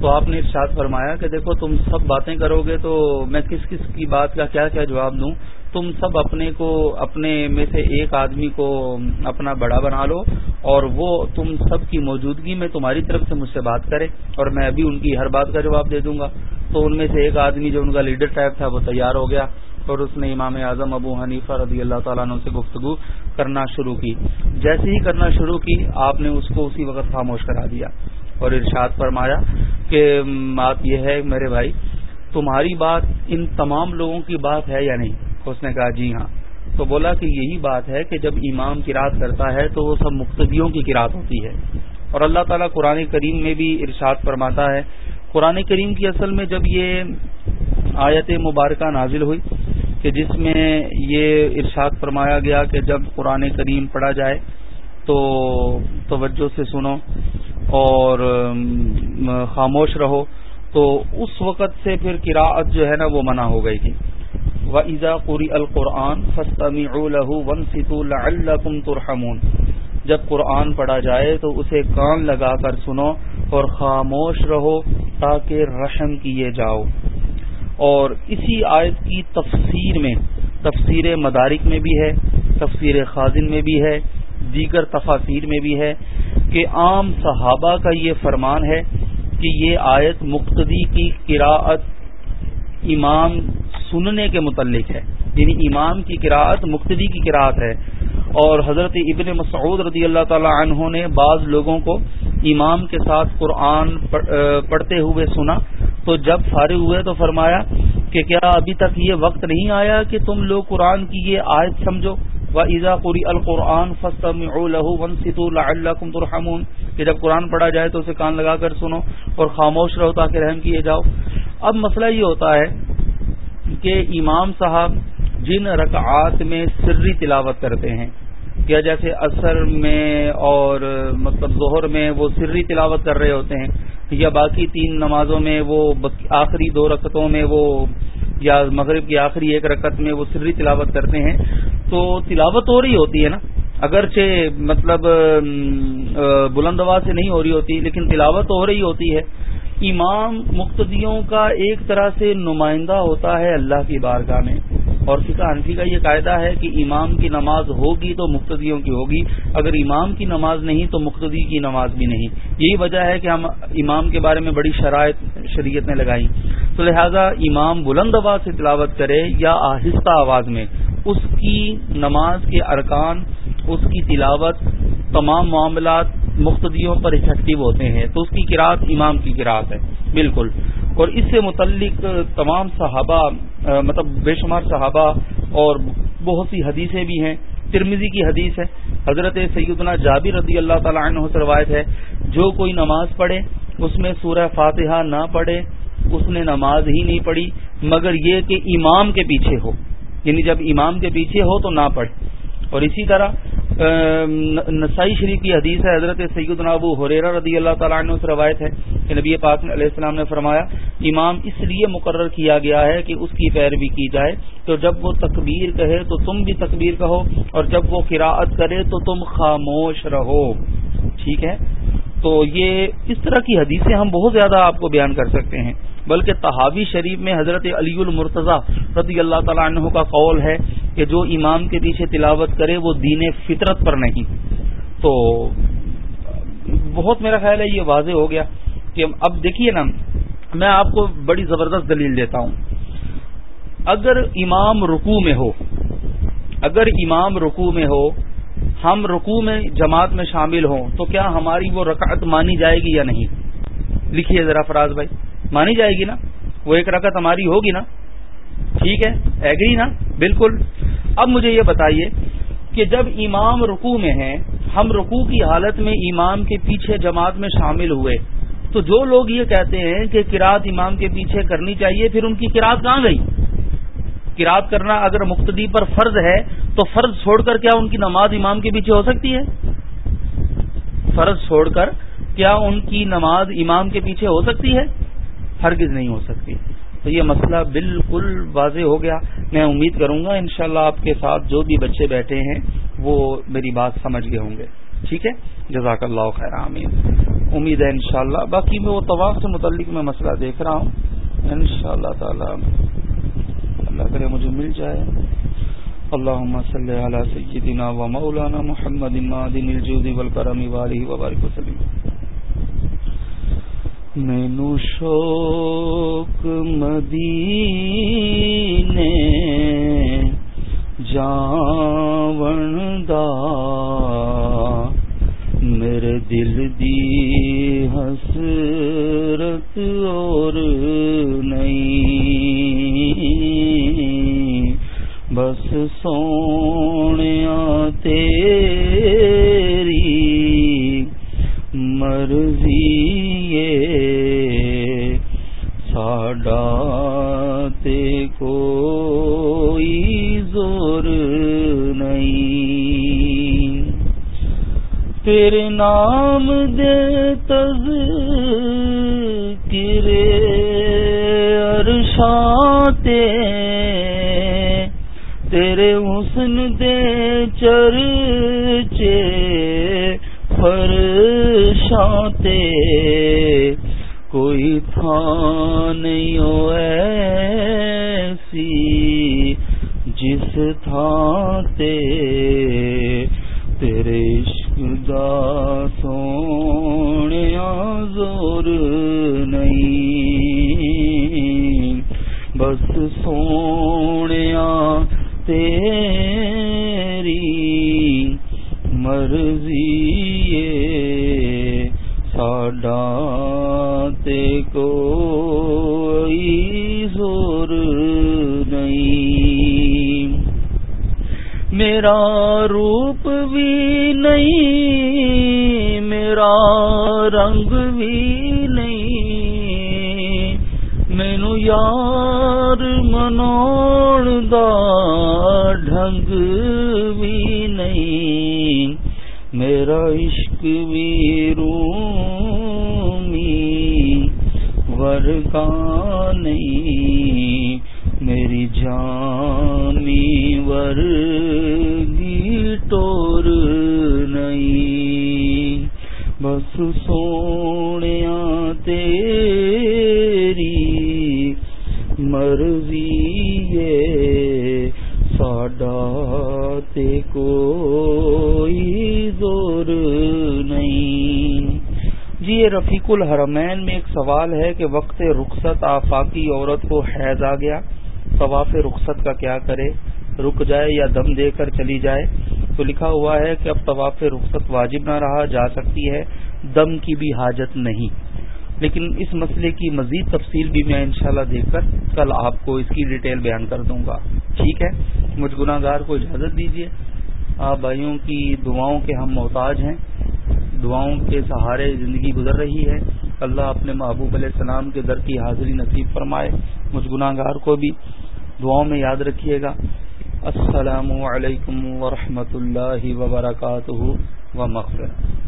تو آپ نے ارشاد فرمایا کہ دیکھو، تم سب باتیں کرو گے تو میں کس کس کی بات کا کیا کیا جواب دوں؟ تم سب اپنے کو، اپنے میں سے ایک آدمی کو اپنا بڑا بنا لو اور وہ تم سب کی موجودگی میں تمہاری طرف سے مجھ سے بات کرے اور میں ابھی ان کی ہر بات کا جواب دے دوں گا۔ تو ان میں سے ایک آدمی جو ان کا لیڈر ٹائپ تھا، وہ تیار ہو گیا۔ اور اس نے امام اعظم ابو حنیفہ رضی اللہ تعالیٰ عنہ سے گفتگو کرنا شروع کی۔ جیسے ہی کرنا شروع کی، آپ نے اس کو اسی وقت خاموش کرا دیا اور ارشاد فرمایا کہ بات یہ ہے میرے بھائی، تمہاری بات ان تمام لوگوں کی بات ہے یا نہیں؟ اس نے کہا جی ہاں۔ تو بولا کہ یہی بات ہے کہ جب امام کی رات کرتا ہے تو وہ سب مقتدیوں کی قرات ہوتی ہے۔ اور اللہ تعالیٰ قرآن کریم میں بھی ارشاد فرماتا ہے۔ قرآن کریم کی اصل میں جب یہ آیت مبارکہ نازل ہوئی کہ جس میں یہ ارشاد فرمایا گیا کہ جب قرآن کریم پڑھا جائے تو توجہ سے سنو اور خاموش رہو تو اس وقت سے پھر قراءت جو ہے نا وہ منع ہو گئی تھی۔ و ایزا قری القرآن فسطمی ون ستو الکم ترحمون۔ جب قرآن پڑھا جائے تو اسے کان لگا کر سنو اور خاموش رہو تاکہ رحم کیے جاؤ۔ اور اسی آیت کی تفسیر میں، تفسیر مدارک میں بھی ہے، تفسیر خازن میں بھی ہے، دیگر تفاصیر میں بھی ہے کہ عام صحابہ کا یہ فرمان ہے کہ یہ آیت مقتدی کی قراءت امام سننے کے متعلق ہے۔ یعنی امام کی قراءت مقتدی کی قراءت ہے۔ اور حضرت ابن مسعود رضی اللہ تعالی عنہ نے بعض لوگوں کو امام کے ساتھ قرآن پڑھتے ہوئے سنا۔ تو جب فارغ ہوئے تو فرمایا کہ کیا ابھی تک یہ وقت نہیں آیا کہ تم لوگ قرآن کی یہ آیت سمجھو؟ و ایزا قری القرآن فسطم اللہ ترحمون۔ کہ جب قرآن پڑھا جائے تو اسے کان لگا کر سنو اور خاموش رہو تاکہ رحم کیے جاؤ۔ اب مسئلہ یہ ہوتا ہے کہ امام صاحب جن رکعات میں سری تلاوت کرتے ہیں۔ کیا جیسے اثر میں اور مطلب ظہر میں وہ سری تلاوت کر رہے ہوتے ہیں، یا باقی تین نمازوں میں وہ آخری دو رکعتوں میں وہ، یا مغرب کی آخری ایک رکعت میں وہ سری تلاوت کرتے ہیں۔ تو تلاوت ہو رہی ہوتی ہے نا۔ اگرچہ مطلب بلند آواز سے نہیں ہو رہی ہوتی، لیکن تلاوت ہو رہی ہوتی ہے۔ امام مقتدیوں کا ایک طرح سے نمائندہ ہوتا ہے اللہ کی بارگاہ میں۔ اور فقہ حنفی کا یہ قاعدہ ہے کہ امام کی نماز ہوگی تو مقتدیوں کی ہوگی، اگر امام کی نماز نہیں تو مقتدی کی نماز بھی نہیں۔ یہی وجہ ہے کہ ہم امام کے بارے میں بڑی شرائط شریعت نے لگائی تو لہذا امام بلند آواز سے تلاوت کرے یا آہستہ آواز میں، اس کی نماز کے ارکان اس کی تلاوت تمام معاملات مختدیوں پر افیکٹو ہوتے ہیں۔ تو اس کی کراط امام کی کراط ہے۔ بالکل۔ اور اس سے متعلق تمام صحابہ مطلب بے شمار صحابہ اور بہت سی حدیثیں بھی ہیں۔ ترمیزی کی حدیث ہے۔ حضرت سیدنا جابر رضی اللہ تعالیٰ عنہ سے روایت ہے، جو کوئی نماز پڑھے، اس میں سورہ فاتحہ نہ پڑھے، اس نے نماز ہی نہیں پڑھی، مگر یہ کہ امام کے پیچھے ہو۔ یعنی جب امام کے پیچھے ہو تو نہ پڑھے۔ اور اسی طرح نسائی شریف کی حدیث ہے، حضرت سید ابو حریرہ رضی اللہ تعالیٰ عنہ سے روایت ہے کہ نبی پاک علیہ السلام نے فرمایا، امام اس لیے مقرر کیا گیا ہے کہ اس کی پیروی کی جائے، تو جب وہ تکبیر کہے تو تم بھی تکبیر کہو، اور جب وہ قراءت کرے تو تم خاموش رہو۔ ٹھیک ہے؟ تو یہ اس طرح کی حدیثیں ہم بہت زیادہ آپ کو بیان کر سکتے ہیں۔ بلکہ تحاوی شریف میں حضرت علی المرتضی رضی اللہ تعالیٰ عنہ کا قول ہے کہ جو امام کے پیچھے تلاوت کرے وہ دین فطرت پر نہیں۔ تو بہت میرا خیال ہے یہ واضح ہو گیا کہ اب دیکھیے نا، میں آپ کو بڑی زبردست دلیل دیتا ہوں۔ اگر امام رکو میں ہو، اگر امام رکو میں ہو، ہم رکو میں جماعت میں شامل ہوں، تو کیا ہماری وہ رکعت مانی جائے گی یا نہیں؟ لکھیے ذرا فراز بھائی۔ مانی جائے گی نا؟ وہ ایک رکعت ہماری ہوگی نا؟ ٹھیک ہے، ایگری نا؟ بالکل۔ اب مجھے یہ بتائیے کہ جب امام رکو میں ہیں، ہم رکو کی حالت میں امام کے پیچھے جماعت میں شامل ہوئے، تو جو لوگ یہ کہتے ہیں کہ کراط امام کے پیچھے کرنی چاہیے، پھر ان کی کراط کہاں گئی؟ کراط کرنا اگر مقتدی پر فرض ہے، تو فرض چھوڑ کر کیا ان کی نماز امام کے پیچھے ہو سکتی ہے؟ فرض چھوڑ کر کیا ان کی نماز امام کے پیچھے ہو سکتی ہے؟ ہرگز نہیں ہو سکتی۔ تو یہ مسئلہ بالکل واضح ہو گیا۔ میں امید کروں گا انشاءاللہ شاء آپ کے ساتھ جو بھی بچے بیٹھے ہیں، وہ میری بات سمجھ گئے ہوں گے۔ ٹھیک ہے؟ جزاک اللہ خیر امین امید ہے انشاءاللہ۔ باقی میں وہ طواف سے متعلق میں مسئلہ دیکھ رہا ہوں۔ ان شاء اللہ تعالی، اللہ کرے مجھے مل جائے۔ اللہ صلی علی سیدنا و مولانا محمد الجود والکرم والی وبارک وسلم مینو شوق مدینے جاون دا میرے دل دی حسرت اور نہیں۔ بس سونے تیری مرضی ساڈا تے کوئی زور نہیں۔ تیرے نام دے تز کرے ارشاتے تیرے حسن دے چرچے فرشاتے، کوئی تھا نہیں ہو ایسی جس تھا تے تیرے عشق دا سونے زور نہیں۔ بس سونے تیری مرضی ساڈا تے کوئی زور نہیں۔ میرا روپ بھی نہیں، میرا رنگ بھی نہیں۔ مینو یار منوڑ دا ڈھنگ بھی نہیں۔ میرا عشق بھی رومی ورگا نہیں میری جانی ور رفیق الحرمین میں ایک سوال ہے کہ وقت رخصت آفاقی عورت کو حیض آ گیا، طواف رخصت کا کیا کرے؟ رک جائے یا دم دے کر چلی جائے؟ تو لکھا ہوا ہے کہ اب طواف رخصت واجب نہ رہا، جا سکتی ہے، دم کی بھی حاجت نہیں۔ لیکن اس مسئلے کی مزید تفصیل بھی میں انشاءاللہ دیکھ کر کل آپ کو اس کی ڈیٹیل بیان کر دوں گا۔ ٹھیک ہے؟ مجھ گناہ گار کو اجازت دیجیے آپ بھائیوں کی دعاؤں کے ہم محتاج ہیں۔ دعاؤں کے سہارے زندگی گزر رہی ہے۔ اللہ اپنے محبوب علیہ السلام کے در کی حاضری نصیب فرمائے، مجھ گناہ گار کو بھی دعاؤں میں یاد رکھیے گا۔ السلام علیکم ورحمۃ اللہ وبرکاتہ و مغفرت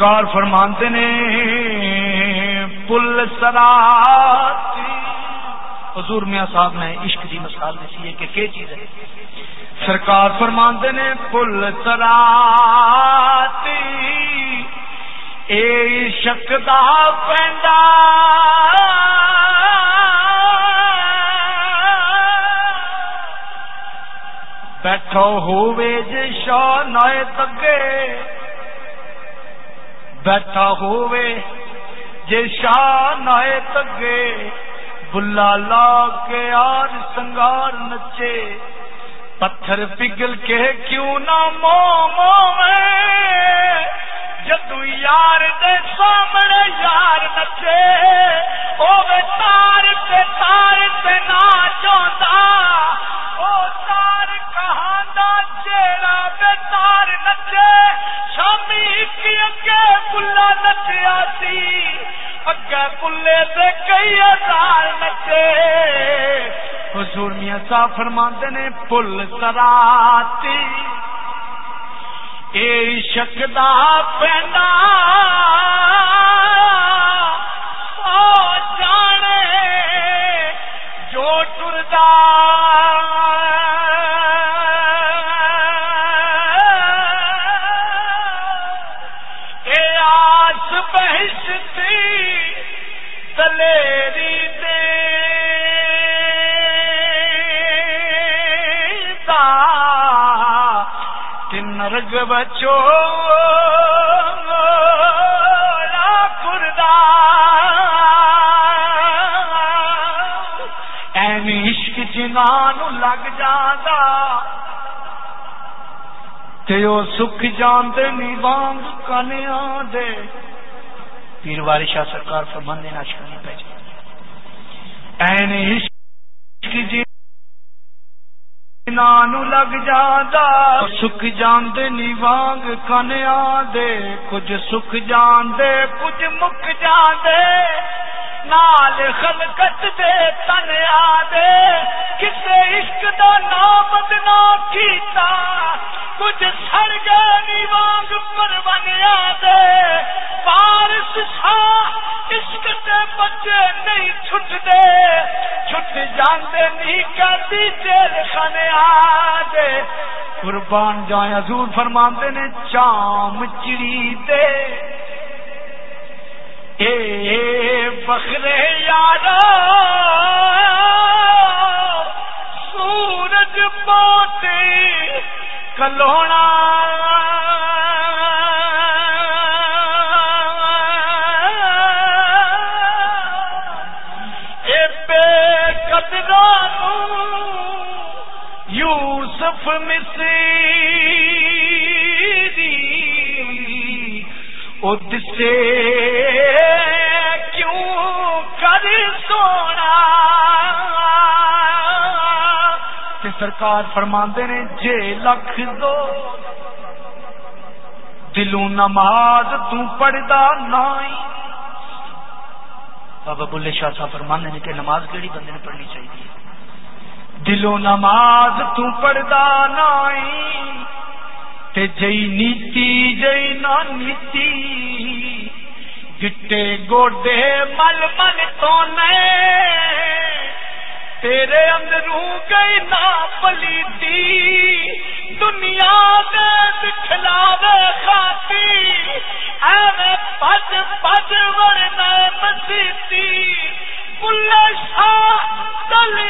سرکار فرماندے نے پل سرا حضور میاں صاحب نے عشق کی مثال دسی ہے کہ کیا چیز ہے۔ سرکار فرماندے نے پل سرا اے شک دا پیندا بیٹھو ہوے جے شاہ نائے تگے۔ بیٹھا ہووے جے شاہ نائے تگے بلا لا کے آر سنگار نچے۔ پتھر پگل کے کیوں نہ مو مو میں؟ جدو یار دے سامنے یار نچے، او تار پہ تار پہ نہ چوندا اگے بلے سے کئی ہزار نچے حضور میاں صاحب فرماندے نے، پل سراتی، اے عشق دا پیندا بچو عشق جنان لگ جانا تیو سکھ جاندے نی وانگ کنیا دے پیر والی شاہ سرکار فرمان دینا شکانی پہ جائے۔ این عشق نانو لگ جادا سکھ جاندے نی وانگ کنیا دے کچھ سکھ جاندے کچھ مک جاندے نال خلقت دے تنیا دے، کسے عشق دا نام بدنا کیتا، کچھ سڑ گئے نی وانگ پر بنیا دے۔ بارش شاہ عشق دے بچے نہیں چھٹ دے چھٹ جاندے نہیں کہتی جیل خانے دے۔ قربان جائیں حضور فرماندے نے، چام چڑی دے۔ اے بخرے یارا سورج پوٹے کلونا اے بے قدرانو یوسف مصری۔ اد سے کیوں کر سونا؟ تے سرکار فرماندے نے جے لکھ دو، دلوں نماز تو پڑھدا نائی۔ بابا بلے شاہ صاحب فرماندے نے کہ نماز کیڑی بندے نے پڑھنی چاہیے؟ دلوں نماز تو پڑھدا نائی۔ تے جئی نیتی، جئی نا نیتی گٹے گوڈے مل مل تو نئے تیرے اندروں گئی نا پلیتی۔ دنیا دے دکھلاوے خاتی ایویں پج پج ورنا مسیتی۔ بلے شاہ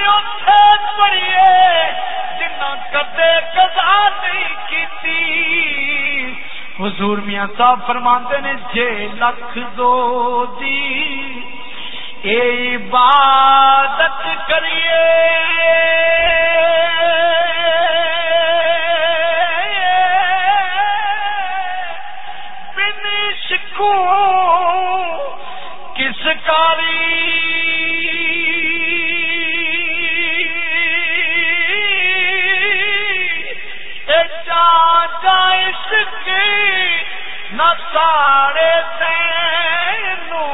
اٹھے پڑیے جنہ کدے نہیں کیتی۔ حضور میاں صاحب فرماندے نے، جے لکھ دو دی اے عبادت کریے۔ بن شکو کس کاری نہ ساڑے تینو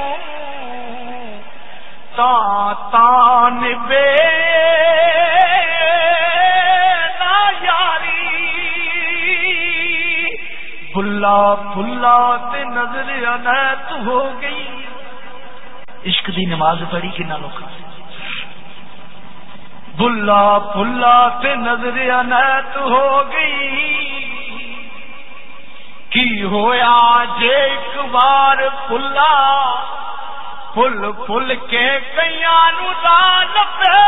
تا تان بے نا یاری بلا بلا تے نظر انیت ہو گئی عشق دی نماز پڑھی کنا لوگ بلا بلا تے نظر انیت ہو گئی کی ہویا ایک بار پلا پل پل کے کئی نو لبے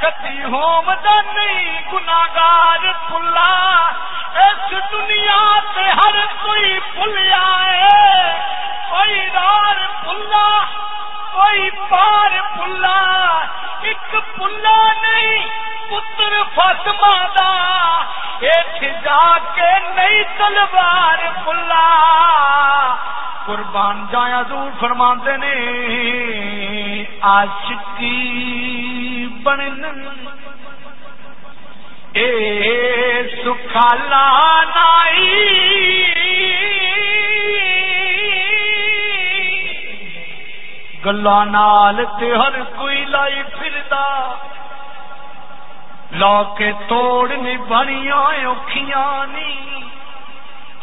کتی ہوم نہیں گناگار پلا اس دنیا سے ہر کوئی پلیا ہے۔ کوئی رار پل کوئی پار پلا ایک پلا نہیں، پتر فاطمہ دا۔ ایتھ جا کے نہیں تلوار پلا قربان جایا دور فرما نے، عاشقی بن اے سکھالا نائی گلا نال تے ہر کوئی لائی پھردا۔ لا کے توڑ نی بنیا اوکھیاں نی۔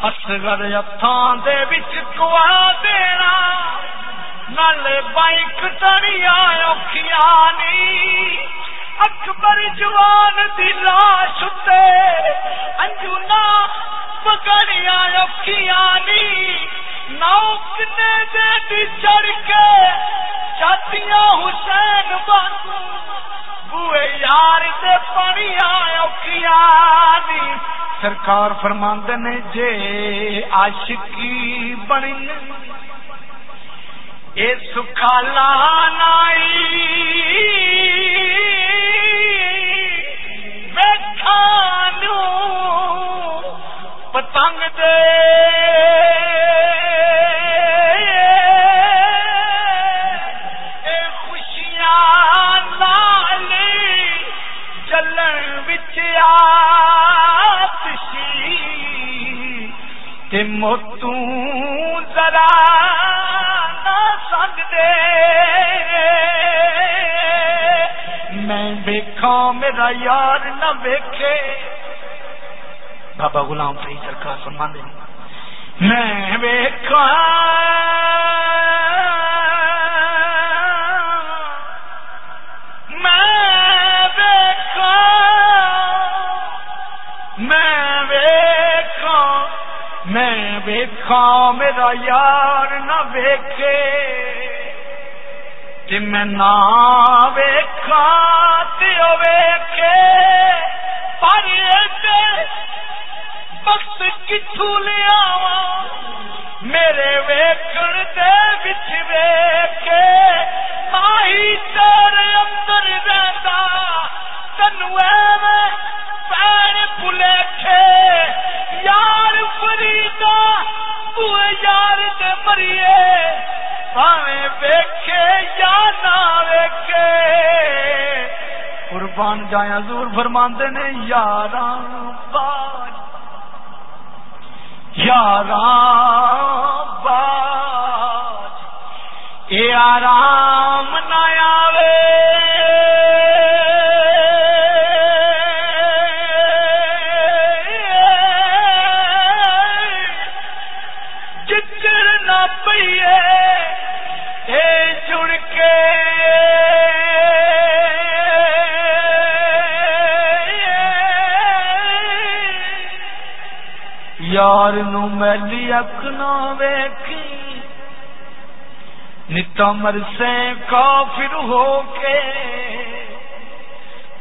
اصغر ہتھاں دے وچ کوا دینا۔ نالے بائک ٹڑیا اوکھیاں نی۔ اکبر جوان دی لاش تے انجونا پکڑیاں اوکھیاں نی۔ نوک نے دے دی چڑھ کے چاتیاں حسین بانو بوئے یار دے پڑیاں اوکھیاں دی۔ سرکار فرماند نے جے عاشقی بنی اے سکھالا نائی بیٹھانو پتنگ اے خوشیاں لالی جلن بچ آتشی تے ذرا نہ سنگ میں دیکھا میرا یار نہ ویکھے۔ بابا غلام فری سرکار فرما دے میں ویکھا میں ویکھا میرا یار نہ ویکھے تے میں نہ ویکھا تے ویکھے پر وقت کتھوں لیا میرے ویکھن دے وچ ویکھے، ماہی تیرے اندر رہندا تنو ایویں پیر پلے یار فریدا، تو یار دے مریے۔ پاویں ویکھے یا نہ ویکھے۔ قربان جایا زور فرماندے نے، یاراں باج یار یار نو میلی اکنا ویکھی۔ نتا مرسے کافر ہو کے۔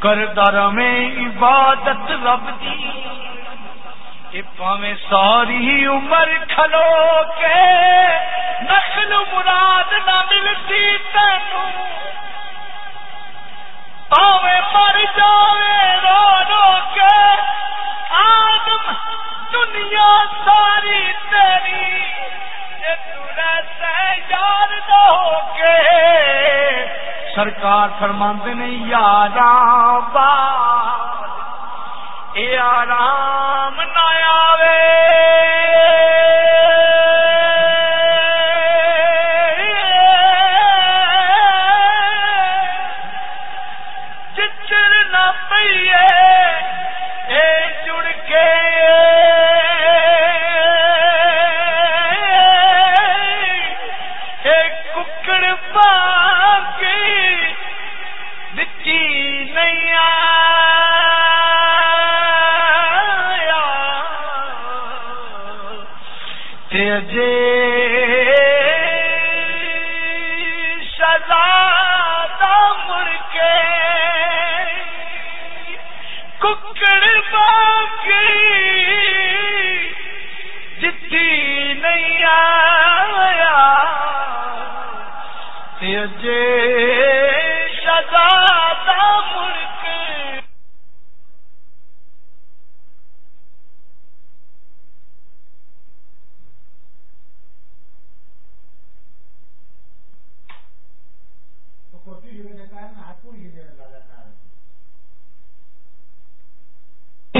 کردار میں عبادت رب دی۔ پاویں ساری عمر کھلو کے۔ نسل مراد نہ ملتی تینوں۔ پاویں مر جاوے رو دنیا ساری تیری یار دو کے سرکار فرماند نے یار اے آرام نہ آوے۔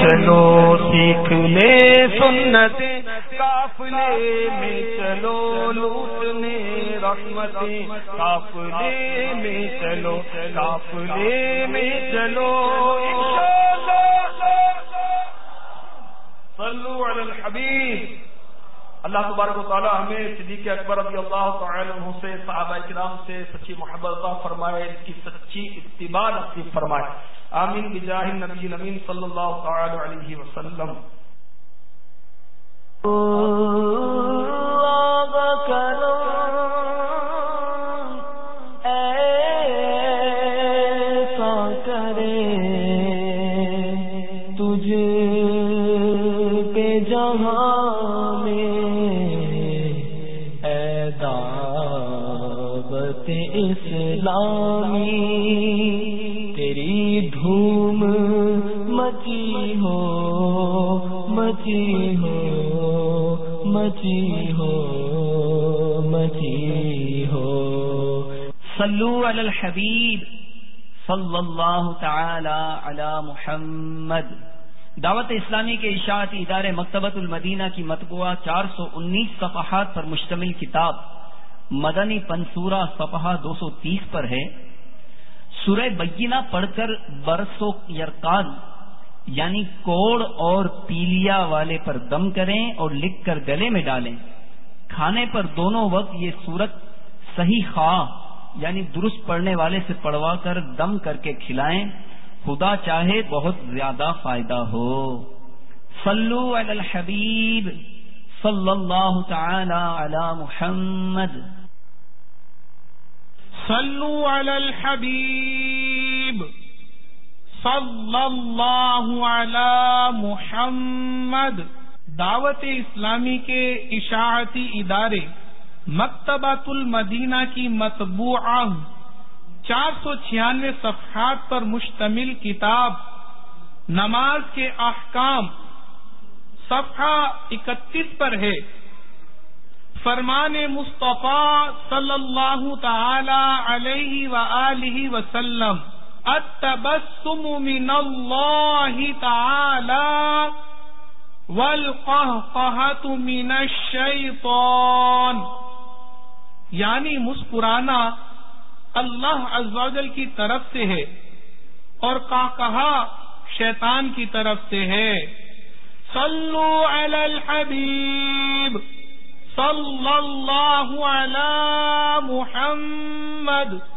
چلو سیکھ لے سنت، قافلے میں چلو، لوٹنے رحمتیں قافلے میں چلو، قافلے میں چلو۔ صلو علی الحبیب۔ اللہ تبارک و تعالیٰ ہمیں صدیق اکبر رضی اللہ تعالی عنہ سے، صحابہ کرام سے سچی محبت فرمائے اس کی سچی اتباع نصیب فرمائے۔ آمین۔ بجاہ نبی نمین صلی اللہ تعالی علیہ وسلم۔ اللہ مچی ہو مچی ہو مچی ہو۔ صلو علی الحبیب صلی اللہ تعالی علی محمد۔ دعوت اسلامی کے اشاعتی ادارے مکتبت المدینہ کی مطبوعہ چار سو انیس صفحات پر مشتمل کتاب مدنی پنسورا صفحہ دو سو تیس پر ہے۔ سورہ بینہ پڑھ کر برسو یرکان یعنی کوڑ اور پیلیا والے پر دم کریں اور لکھ کر گلے میں ڈالیں۔ کھانے پر دونوں وقت یہ صورت صحیح خواہ یعنی درست پڑھنے والے سے پڑھوا کر دم کر کے کھلائیں۔ خدا چاہے بہت زیادہ فائدہ ہو۔ صلو علی الحبیب صلی اللہ تعالی علی محمد۔ صلو علی الحبیب۔ صلی اللہ علی محمد۔ دعوت اسلامی کے اشاعتی ادارے مکتبۃ المدینہ کی مطبوعہ۔ چار سو چھیانوے صفحات پر مشتمل کتاب۔ نماز کے احکام۔ صفحہ اکتیس پر ہے۔ فرمان مصطفیٰ صلی اللہ تعالی علیہ وآلہ وسلم۔ التبسم من اللہ تعالی والقہقہت من الشیطان یعنی مسکرانا اللہ عزوجل کی طرف سے ہے اور کہا شیطان کی طرف سے ہے۔ صلو علی الحبیب۔ صلی اللہ علی محمد۔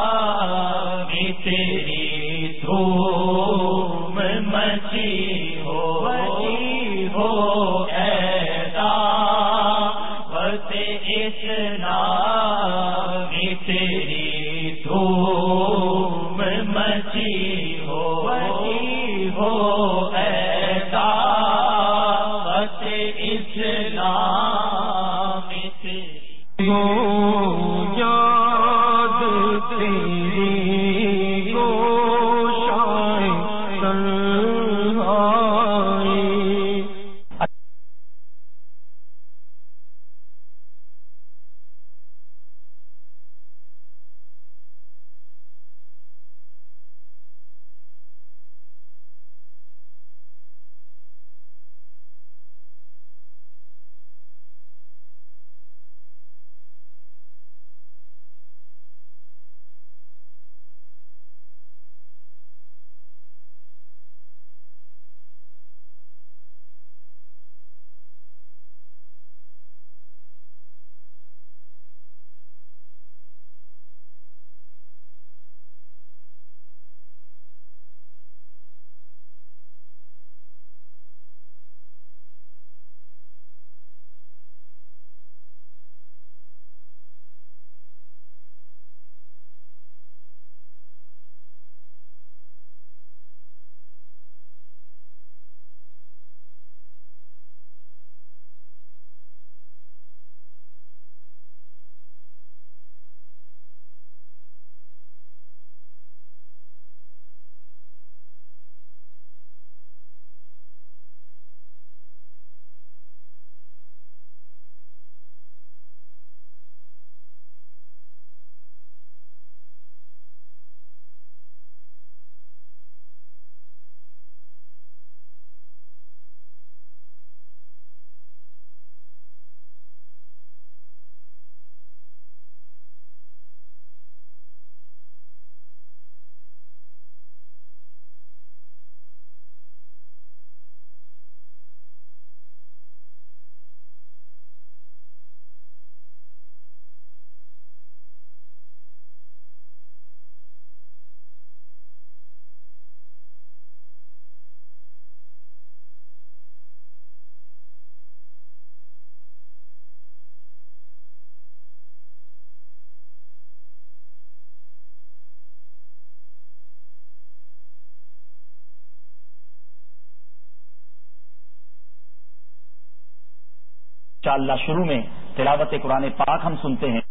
اللہ شروع میں تلاوت قرآن پاک ہم سنتے ہیں،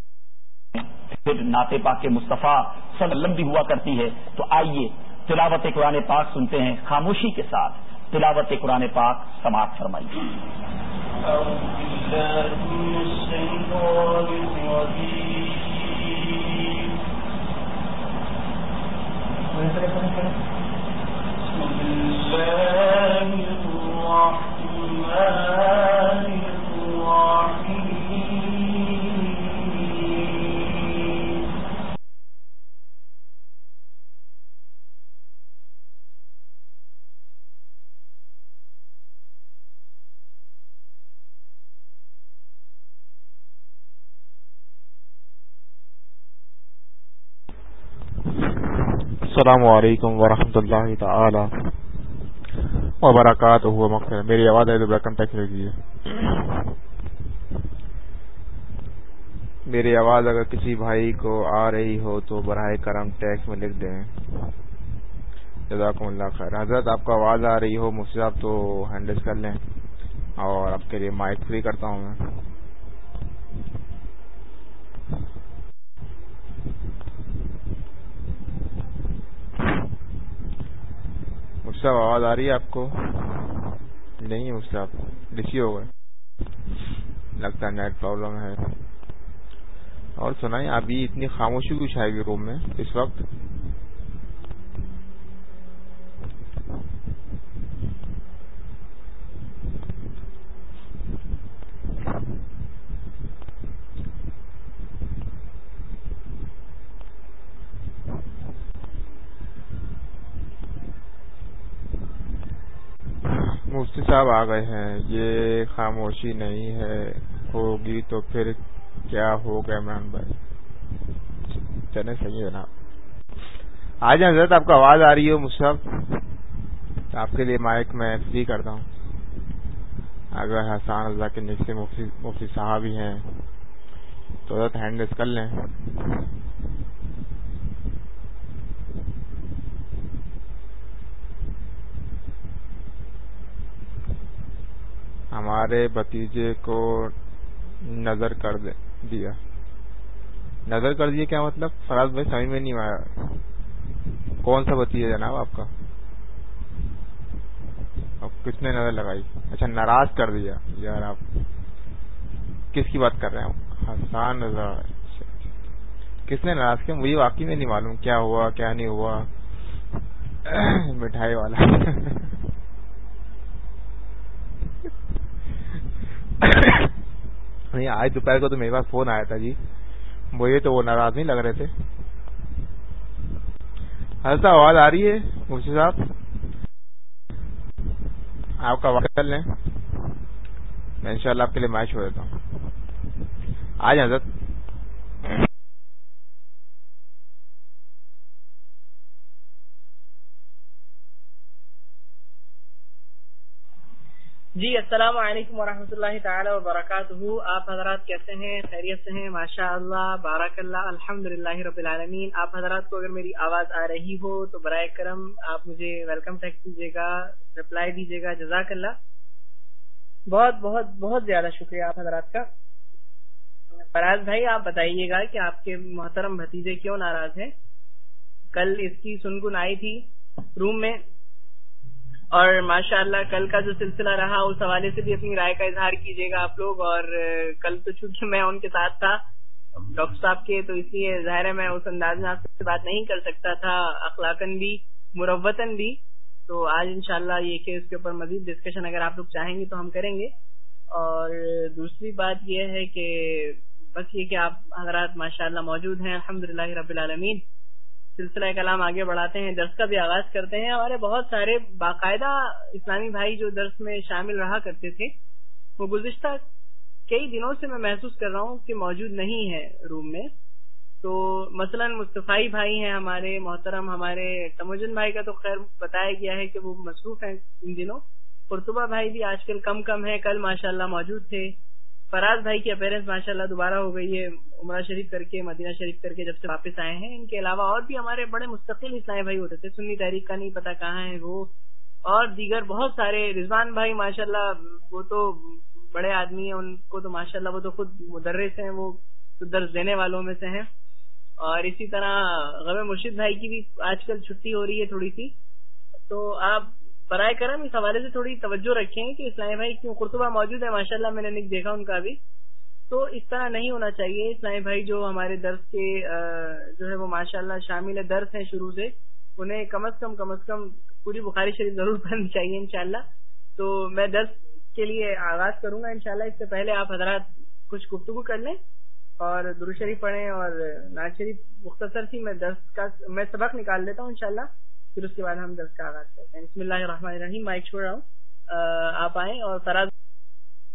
پھر نعت پاک کے مصطفیٰ صلی اللہ علیہ وسلم بھی ہوا کرتی ہے۔ تو آئیے تلاوت قرآن پاک سنتے ہیں، خاموشی کے ساتھ تلاوت قرآن پاک سماعت فرمائیے۔ السلام علیکم ورحمۃ اللہ تعالی وبرکاتہ۔ میری آواز ہے تو کنٹیکٹ رکھیے میری آواز اگر کسی بھائی کو آ رہی ہو تو براہ کرم ٹیکس میں لکھ دیں۔ جزاکم اللہ خیر۔ حضرت، آپ کو آواز آ رہی ہو مجھ سے آپ تو ہینڈل کر لیں۔ اور آپ کے لیے مائک فری کرتا ہوں میں۔ مجھ آواز آ رہی ہے آپ کو؟ نہیں مجھ سے، آپ ہو گئے۔ لگتا ہے نیٹ پرابلم ہے۔ اور سنائیں، ابھی اتنی خاموشی کچھ آئے گی روم میں، اس وقت مفتی صاحب آ گئے ہیں، یہ خاموشی نہیں ہے، ہوگی تو پھر کیا ہوگا عمران بھائی؟ چلے صحیح ہے نا آج حضرت آپ کو آواز آ رہی ہو مجھ سے آپ کے لیے مائک میں فری کرتا ہوں۔ اگر حسان اللہ کے نیچے مفتی صاحب ہی ہیں، تو حضرت ہینڈ کر لیں۔ ہمارے بتیجے کو نظر کر دیا۔ نظر کر دیا کیا مطلب؟ فراز بھائی سمجھ میں نہیں آیا۔ کون سا بتیجا جناب آپ کا؟ کس نے نظر لگائی؟ اچھا ناراض کر دیا۔ یار آپ کس کی بات کر رہے ہیں؟ حسان نظر کس نے ناراض کیا؟ مجھے واقعی میں نہیں معلوم۔ کیا ہوا؟ کیا نہیں ہوا؟ مٹھائی والا۔ نہیں، آج دوپہر کو تو میرے پاس فون آیا تھا جی۔ مجھے تو وہ ناراض نہیں لگ رہے تھے۔ حضرت آواز آ رہی ہے؟ مرشید صاحب۔ آپ کا وقت لیں میں انشاءاللہ آپ کے لیے میچ ہو دیتا ہوں۔ آج حضرت جی السلام علیکم ورحمۃ اللہ تعالی وبرکاتہ۔ آپ حضرات کیسے ہیں؟ خیریت سے ہیں؟ ماشاء اللہ بارک اللہ الحمد للہ رب العالمین۔ آپ حضرات کو اگر میری آواز آ رہی ہو تو برائے کرم آپ مجھے ویلکم ٹیکس دیجیے گا، رپلائی دیجیے گا جزاک اللہ بہت بہت بہت زیادہ شکریہ آپ حضرات کا۔ فراز بھائی، آپ بتائیے گا کہ آپ کے محترم بھتیجے کیوں ناراض ہیں؟ کل اس کی سنگن آئی تھی روم میں۔ اور ماشاء اللہ کل کا جو سلسلہ رہا، اس حوالے سے بھی اپنی رائے کا اظہار کیجیے گا آپ لوگ۔ اور کل تو چونکہ میں ان کے ساتھ تھا، ڈاکٹر صاحب کے، تو اس لیے ظاہر ہے میں اس انداز میں آپ سے بات نہیں کر سکتا تھا اخلاقن بھی، مروتاً بھی۔ تو آج انشاءاللہ یہ کہ اس کے اوپر مزید ڈسکشن اگر آپ لوگ چاہیں گے تو ہم کریں گے۔ اور دوسری بات یہ ہے کہ بس یہ کہ آپ حضرات ماشاء اللہ موجود ہیں الحمد رب العالمین۔ سلسلہ کلام آگے بڑھاتے ہیں، درس کا بھی آغاز کرتے ہیں۔ ہمارے بہت سارے باقاعدہ اسلامی بھائی جو درس میں شامل رہا کرتے تھے، وہ گزشتہ کئی دنوں سے میں محسوس کر رہا ہوں کہ موجود نہیں ہے روم میں۔ تو مثلا مصطفی بھائی ہیں ہمارے، محترم ہمارے، تموجن بھائی کا تو خیر بتایا گیا ہے کہ وہ مصروف ہیں ان دنوں۔ قرطبہ بھائی بھی آج کل کم کم ہے کل ماشاءاللہ موجود تھے۔ فراز بھائی کی اپیرنس ماشاء اللہ دوبارہ ہو گئی ہے عمرہ شریف کر کے، مدینہ شریف کر کے جب سے واپس آئے ہیں۔ ان کے علاوہ اور بھی ہمارے بڑے مستقل اسلائی بھائی ہوتے تھے، سنی تحریک کا نہیں پتا کہاں ہے وہ۔ اور دیگر بہت سارے، رضوان بھائی ماشاء اللہ وہ تو بڑے آدمی ہیں، ان کو تو ماشاء اللہ وہ تو خود مدرس ہیں، وہ تو درس دینے والوں میں سے ہیں۔ اور اسی طرح غم مرشد بھائی کی بھی آج کل چھٹی ہو رہی ہے تھوڑی سی۔ تو آپ برائے کرم اس حوالے سے تھوڑی توجہ رکھیں کہ اسلامی بھائی کیوں قرطبہ موجود ہے؟ ماشاء اللہ میں نے دیکھا ان کا بھی۔ تو اس طرح نہیں ہونا چاہیے۔ اسلامی بھائی جو ہمارے درس کے جو ہے وہ ماشاء اللہ شامل درس ہیں شروع سے، انہیں کم از کم کم از کم پوری بخاری شریف ضرور پڑھنی چاہیے انشاءاللہ۔ تو میں درس کے لیے آغاز کروں گا انشاءاللہ۔ اس سے پہلے آپ حضرات کچھ گفتگو کر لیں اور درو شریف پڑھیں اور ناز شریف مختصر سی میں درس کا، میں سبق نکال لیتا ہوں انشاءاللہ۔ پھر اس کے بعد ہم درس کا آغاز کرتے ہیں۔ بسم اللہ الرحمن الرحیم، مائک چھوڑ رہا ہوں۔ آپ آئیں اور فراز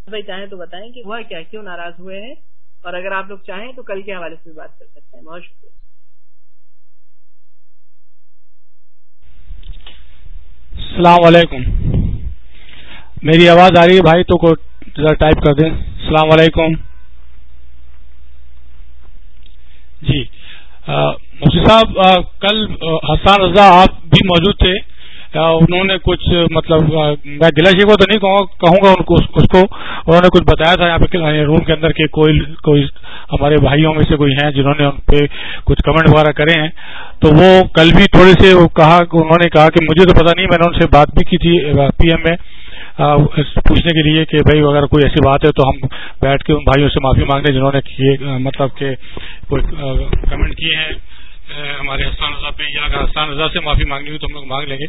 بھائی چاہیں تو بتائیں کہ ہوا کیا، کیوں ناراض ہوئے ہیں؟ اور اگر آپ لوگ چاہیں تو کل کے حوالے سے بھی بات کر سکتے ہیں۔ بہت شکریہ۔ السلام علیکم۔ میری آواز آ رہی ہے بھائی، تو کو ذرا ٹائپ کر دیں۔ السلام علیکم۔ جی مفتی صاحب کل حسان رضا آپ بھی موجود تھے۔ انہوں نے کچھ مطلب میں گلا شیخو تو نہیں کہوں گا ان کو، اس کو۔ انہوں نے کچھ بتایا تھا یہاں پہ روم کے اندر کہ کوئی کوئی ہمارے بھائیوں میں سے کوئی ہیں جنہوں نے ان پہ کچھ کمنٹ وغیرہ کرے ہیں۔ تو وہ کل بھی تھوڑے سے کہا انہوں نے کہا کہ مجھے تو پتا نہیں، میں نے ان سے بات بھی کی تھی پی ایم میں۔ پوچھنے کے لیے کہ بھائی، اگر کوئی ایسی بات ہے تو ہم بیٹھ کے ان بھائیوں سے معافی مانگنے جنہوں نے مطلب کہ کوئی کمنٹ کیے ہیں۔ ہمارے حسان رضا پہ یا اگر حسان رضا سے معافی مانگنی ہوئی تو ہم لوگ مانگ لیں گے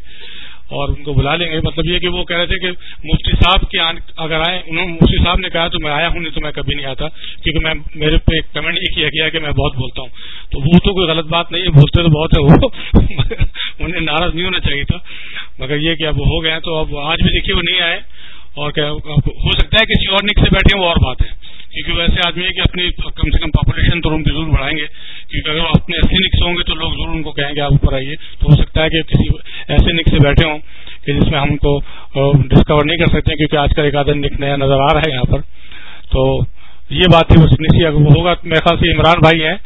اور ان کو بلا لیں گے۔ مطلب یہ کہ وہ کہہ رہے تھے کہ مفتی صاحب کے اگر آئے، انہوں مفتی صاحب نے کہا تو میں آیا ہوں، نہیں تو میں کبھی نہیں آتا، کیونکہ میں میرے پہ کمنٹ یہ کیا گیا کہ میں بہت بولتا ہوں۔ تو وہ تو کوئی غلط بات نہیں ہے، بولتے تو بہت ہے وہ، انہیں ناراض نہیں ہونا چاہیے تھا۔ مگر یہ کہ اب ہو گئے تو اب آج بھی دیکھیے وہ نہیں آئے۔ اور ہو سکتا ہے کسی اور نک سے بیٹھے ہیں وہ اور بات ہے کیونکہ ویسے آدمی ہے کہ اپنی کم سے کم پاپولیشن تو روم کی ضرور بڑھائیں گے۔ کیونکہ اگر وہ اپنے ایسے نک سے ہوں گے تو لوگ ضرور ان کو کہیں گے، آپ اوپر آئیے۔ تو ہو سکتا ہے کہ کسی ایسے نک سے بیٹھے ہوں کہ جس میں ہم کو ڈسکور نہیں کر سکتے کیونکہ آج کل ایک آدھا نک نیا نظر آ رہا ہے یہاں پر۔ تو یہ بات تھی نسی اگر ہوگا، میرے خیال سے عمران بھائی ہیں۔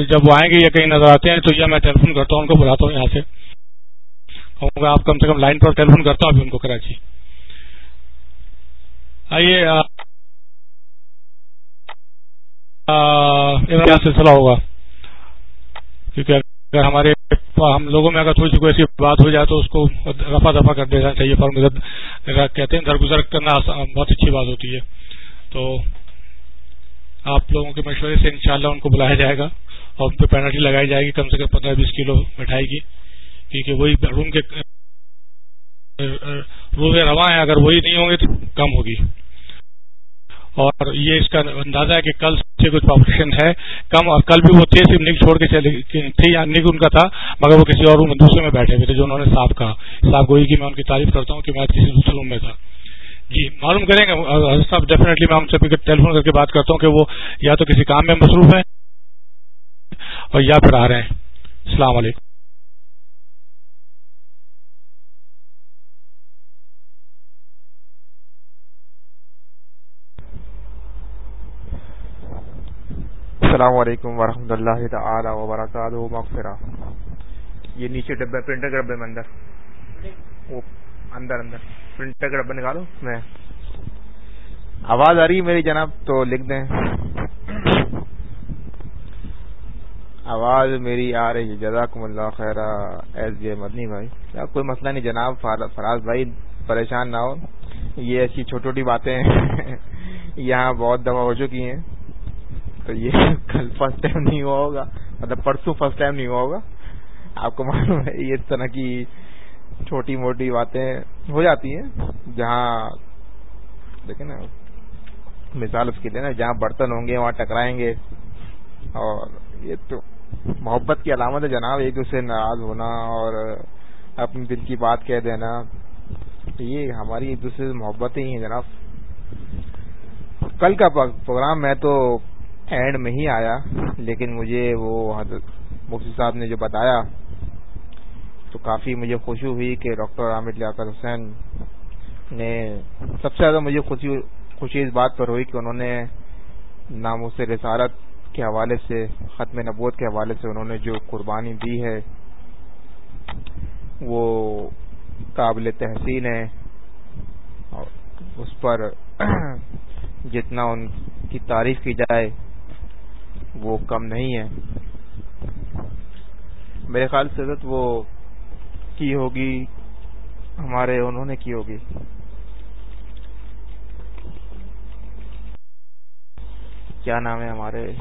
جب وہ آئیں گے یا کہیں نظر آتے ہیں، تو یہ میں ٹیلی فون کرتا ہوں، ان کو بلاتا ہوں یہاں سے۔ کہوں گا، آپ کم سے کم لائن پر ٹیلی فون کرتا ہوں، ابھی ان کو کراچی۔ آئیے کیا سلسلہ ہوگا۔ کیونکہ اگر ہمارے ہم لوگوں میں اگر تھوڑی سی کوئی ایسی بات ہو جائے تو اس کو رفا دفا کر دینا چاہیے پر کہتے ہیں درگزر کرنا بہت اچھی بات ہوتی ہے۔ تو آپ لوگوں کے مشورے سے انشاءاللہ ان کو بلایا جائے گا اور ان پہ پینلٹی لگائی جائے گی، کم سے کم پندرہ بیس کلو مٹھائی کی، کیونکہ وہی روم کے روزے رواں ہیں، اگر وہی نہیں ہوں گے تو کم ہوگی۔ اور یہ اس کا اندازہ ہے کہ کل سے کچھ پاپولیشن ہے۔ کم اور کل بھی وہ تھے، صرف نک چھوڑ کے چلے تھے یا نک ان کا تھا، مگر وہ کسی اور روم دوسرے میں بیٹھے ہوئے تھے جو انہوں نے صاف کہا صاف گوئی کی میں ان کی تعریف کرتا ہوں کہ میں کسی دوسرے روم میں تھا۔ جی معلوم کریں گے صاحب ڈیفینیٹلی میں ہم سے ٹیلی فون کر کے بات کرتا ہوں کہ وہ یا تو کسی کام میں مصروف ہیں اور یا پھر آ رہے ہیں۔ السلام علیکم۔ السلام علیکم ورحمۃ اللہ تعالی وبرکاتہ، مغفرہ۔ یہ نیچے ڈبے، پرنٹر کے ڈبے میں اندر۔ اندر اندر۔ پرنٹر کا ڈبا نکالو۔ میں۔ آواز آ رہی ہے میری جناب، تو لکھ دیں۔ آواز میری آ رہی ہے۔ جزاکم اللہ خیر ایس جے مدنی بھائی۔ کوئی مسئلہ نہیں جناب فراز بھائی، پریشان نہ ہو۔ یہ ایسی چھوٹی چھوٹی باتیں یہاں بہت دفعہ ہو چکی ہیں۔ تو یہ کل فرسٹ ٹائم نہیں ہوا ہوگا۔ مطلب پرسوں فرسٹ ٹائم نہیں ہوا ہوگا۔ آپ کو معلوم ہے، یہ اس طرح کی چھوٹی موٹی باتیں ہو جاتی ہیں۔ جہاں دیکھیں نا، مثال اس کے لیے نا جہاں برتن ہوں گے، وہاں ٹکرائیں گے۔ اور یہ تو محبت کی علامت ہے جناب، ایک دوسرے ناراض ہونا اور اپنے دل کی بات کہہ دینا۔ یہ ہماری ایک دوسرے سے محبت ہی ہے جناب۔ کل کا پروگرام میں تو اینڈ میں ہی آیا، لیکن مجھے وہ مفتی صاحب نے جو بتایا، تو کافی مجھے خوشی ہوئی کہ ڈاکٹر عامر لیاقت حسین نے سب سے زیادہ مجھے خوشی خوشی اس بات پر ہوئی کہ انہوں نے نام سے رسالت کے حوالے سے، ختم نبوت کے حوالے سے انہوں نے جو قربانی دی ہے، وہ قابل تحسین ہے اس پر جتنا ان کی تعریف کی جائے وہ کم نہیں ہے۔ میرے خیال سے حضرت وہ کی ہوگی، ہمارے انہوں نے کی ہوگی۔ کیا نام ہے ہمارے؟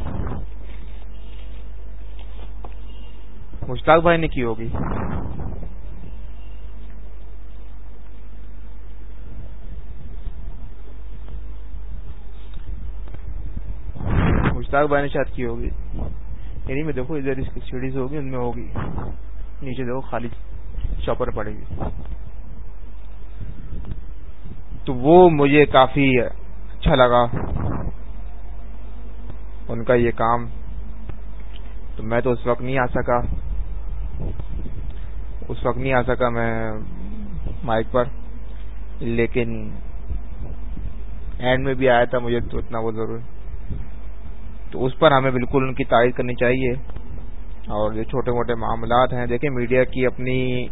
مشتاق بھائی نے کی ہوگی۔ مشتاق بھائی نے شاید کی ہوگی۔ یعنی میں دیکھو ادھر اس کی سیڑھی ہوگی، ان میں ہوگی۔ نیچے دیکھو خالی چوپر پڑے گی۔ تو وہ مجھے کافی اچھا لگا۔ ان کا یہ کام۔ تو میں تو اس وقت نہیں آ سکا۔ اس وقت نہیں آ سکا میں مائک پر۔ لیکن اینڈ میں بھی آیا تھا، مجھے تو اتنا وہ ضرور۔ تو اس پر ہمیں بالکل ان کی تعریف کرنی چاہیے۔ اور جو چھوٹے موٹے معاملات ہیں۔ دیکھیں، میڈیا کی اپنی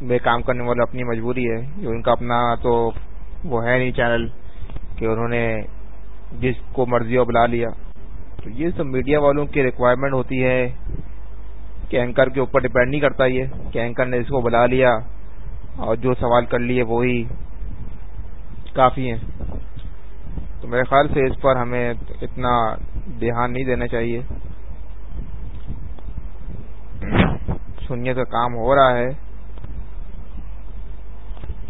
میں کام کرنے والا اپنی مجبوری ہے۔ جو ان کا اپنا تو وہ ہے نہیں چینل کہ انہوں نے جس کو مرضی ہو بلا لیا۔ تو یہ سب میڈیا والوں کی ریکوائرمنٹ ہوتی ہے کہ اینکر کے اوپر ڈپینڈ نہیں کرتا یہ، کہ اینکر نے اس کو بلا لیا اور جو سوال کر لیے وہی کافی ہیں۔ تو میرے خیال سے اس پر ہمیں اتنا دھیان نہیں دینا چاہیے۔ سنیت کا کام ہو رہا ہے۔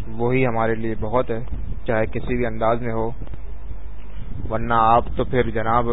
وہی ہمارے لیے بہت ہے، چاہے کسی بھی انداز میں ہو۔ ورنہ آپ تو پھر جناب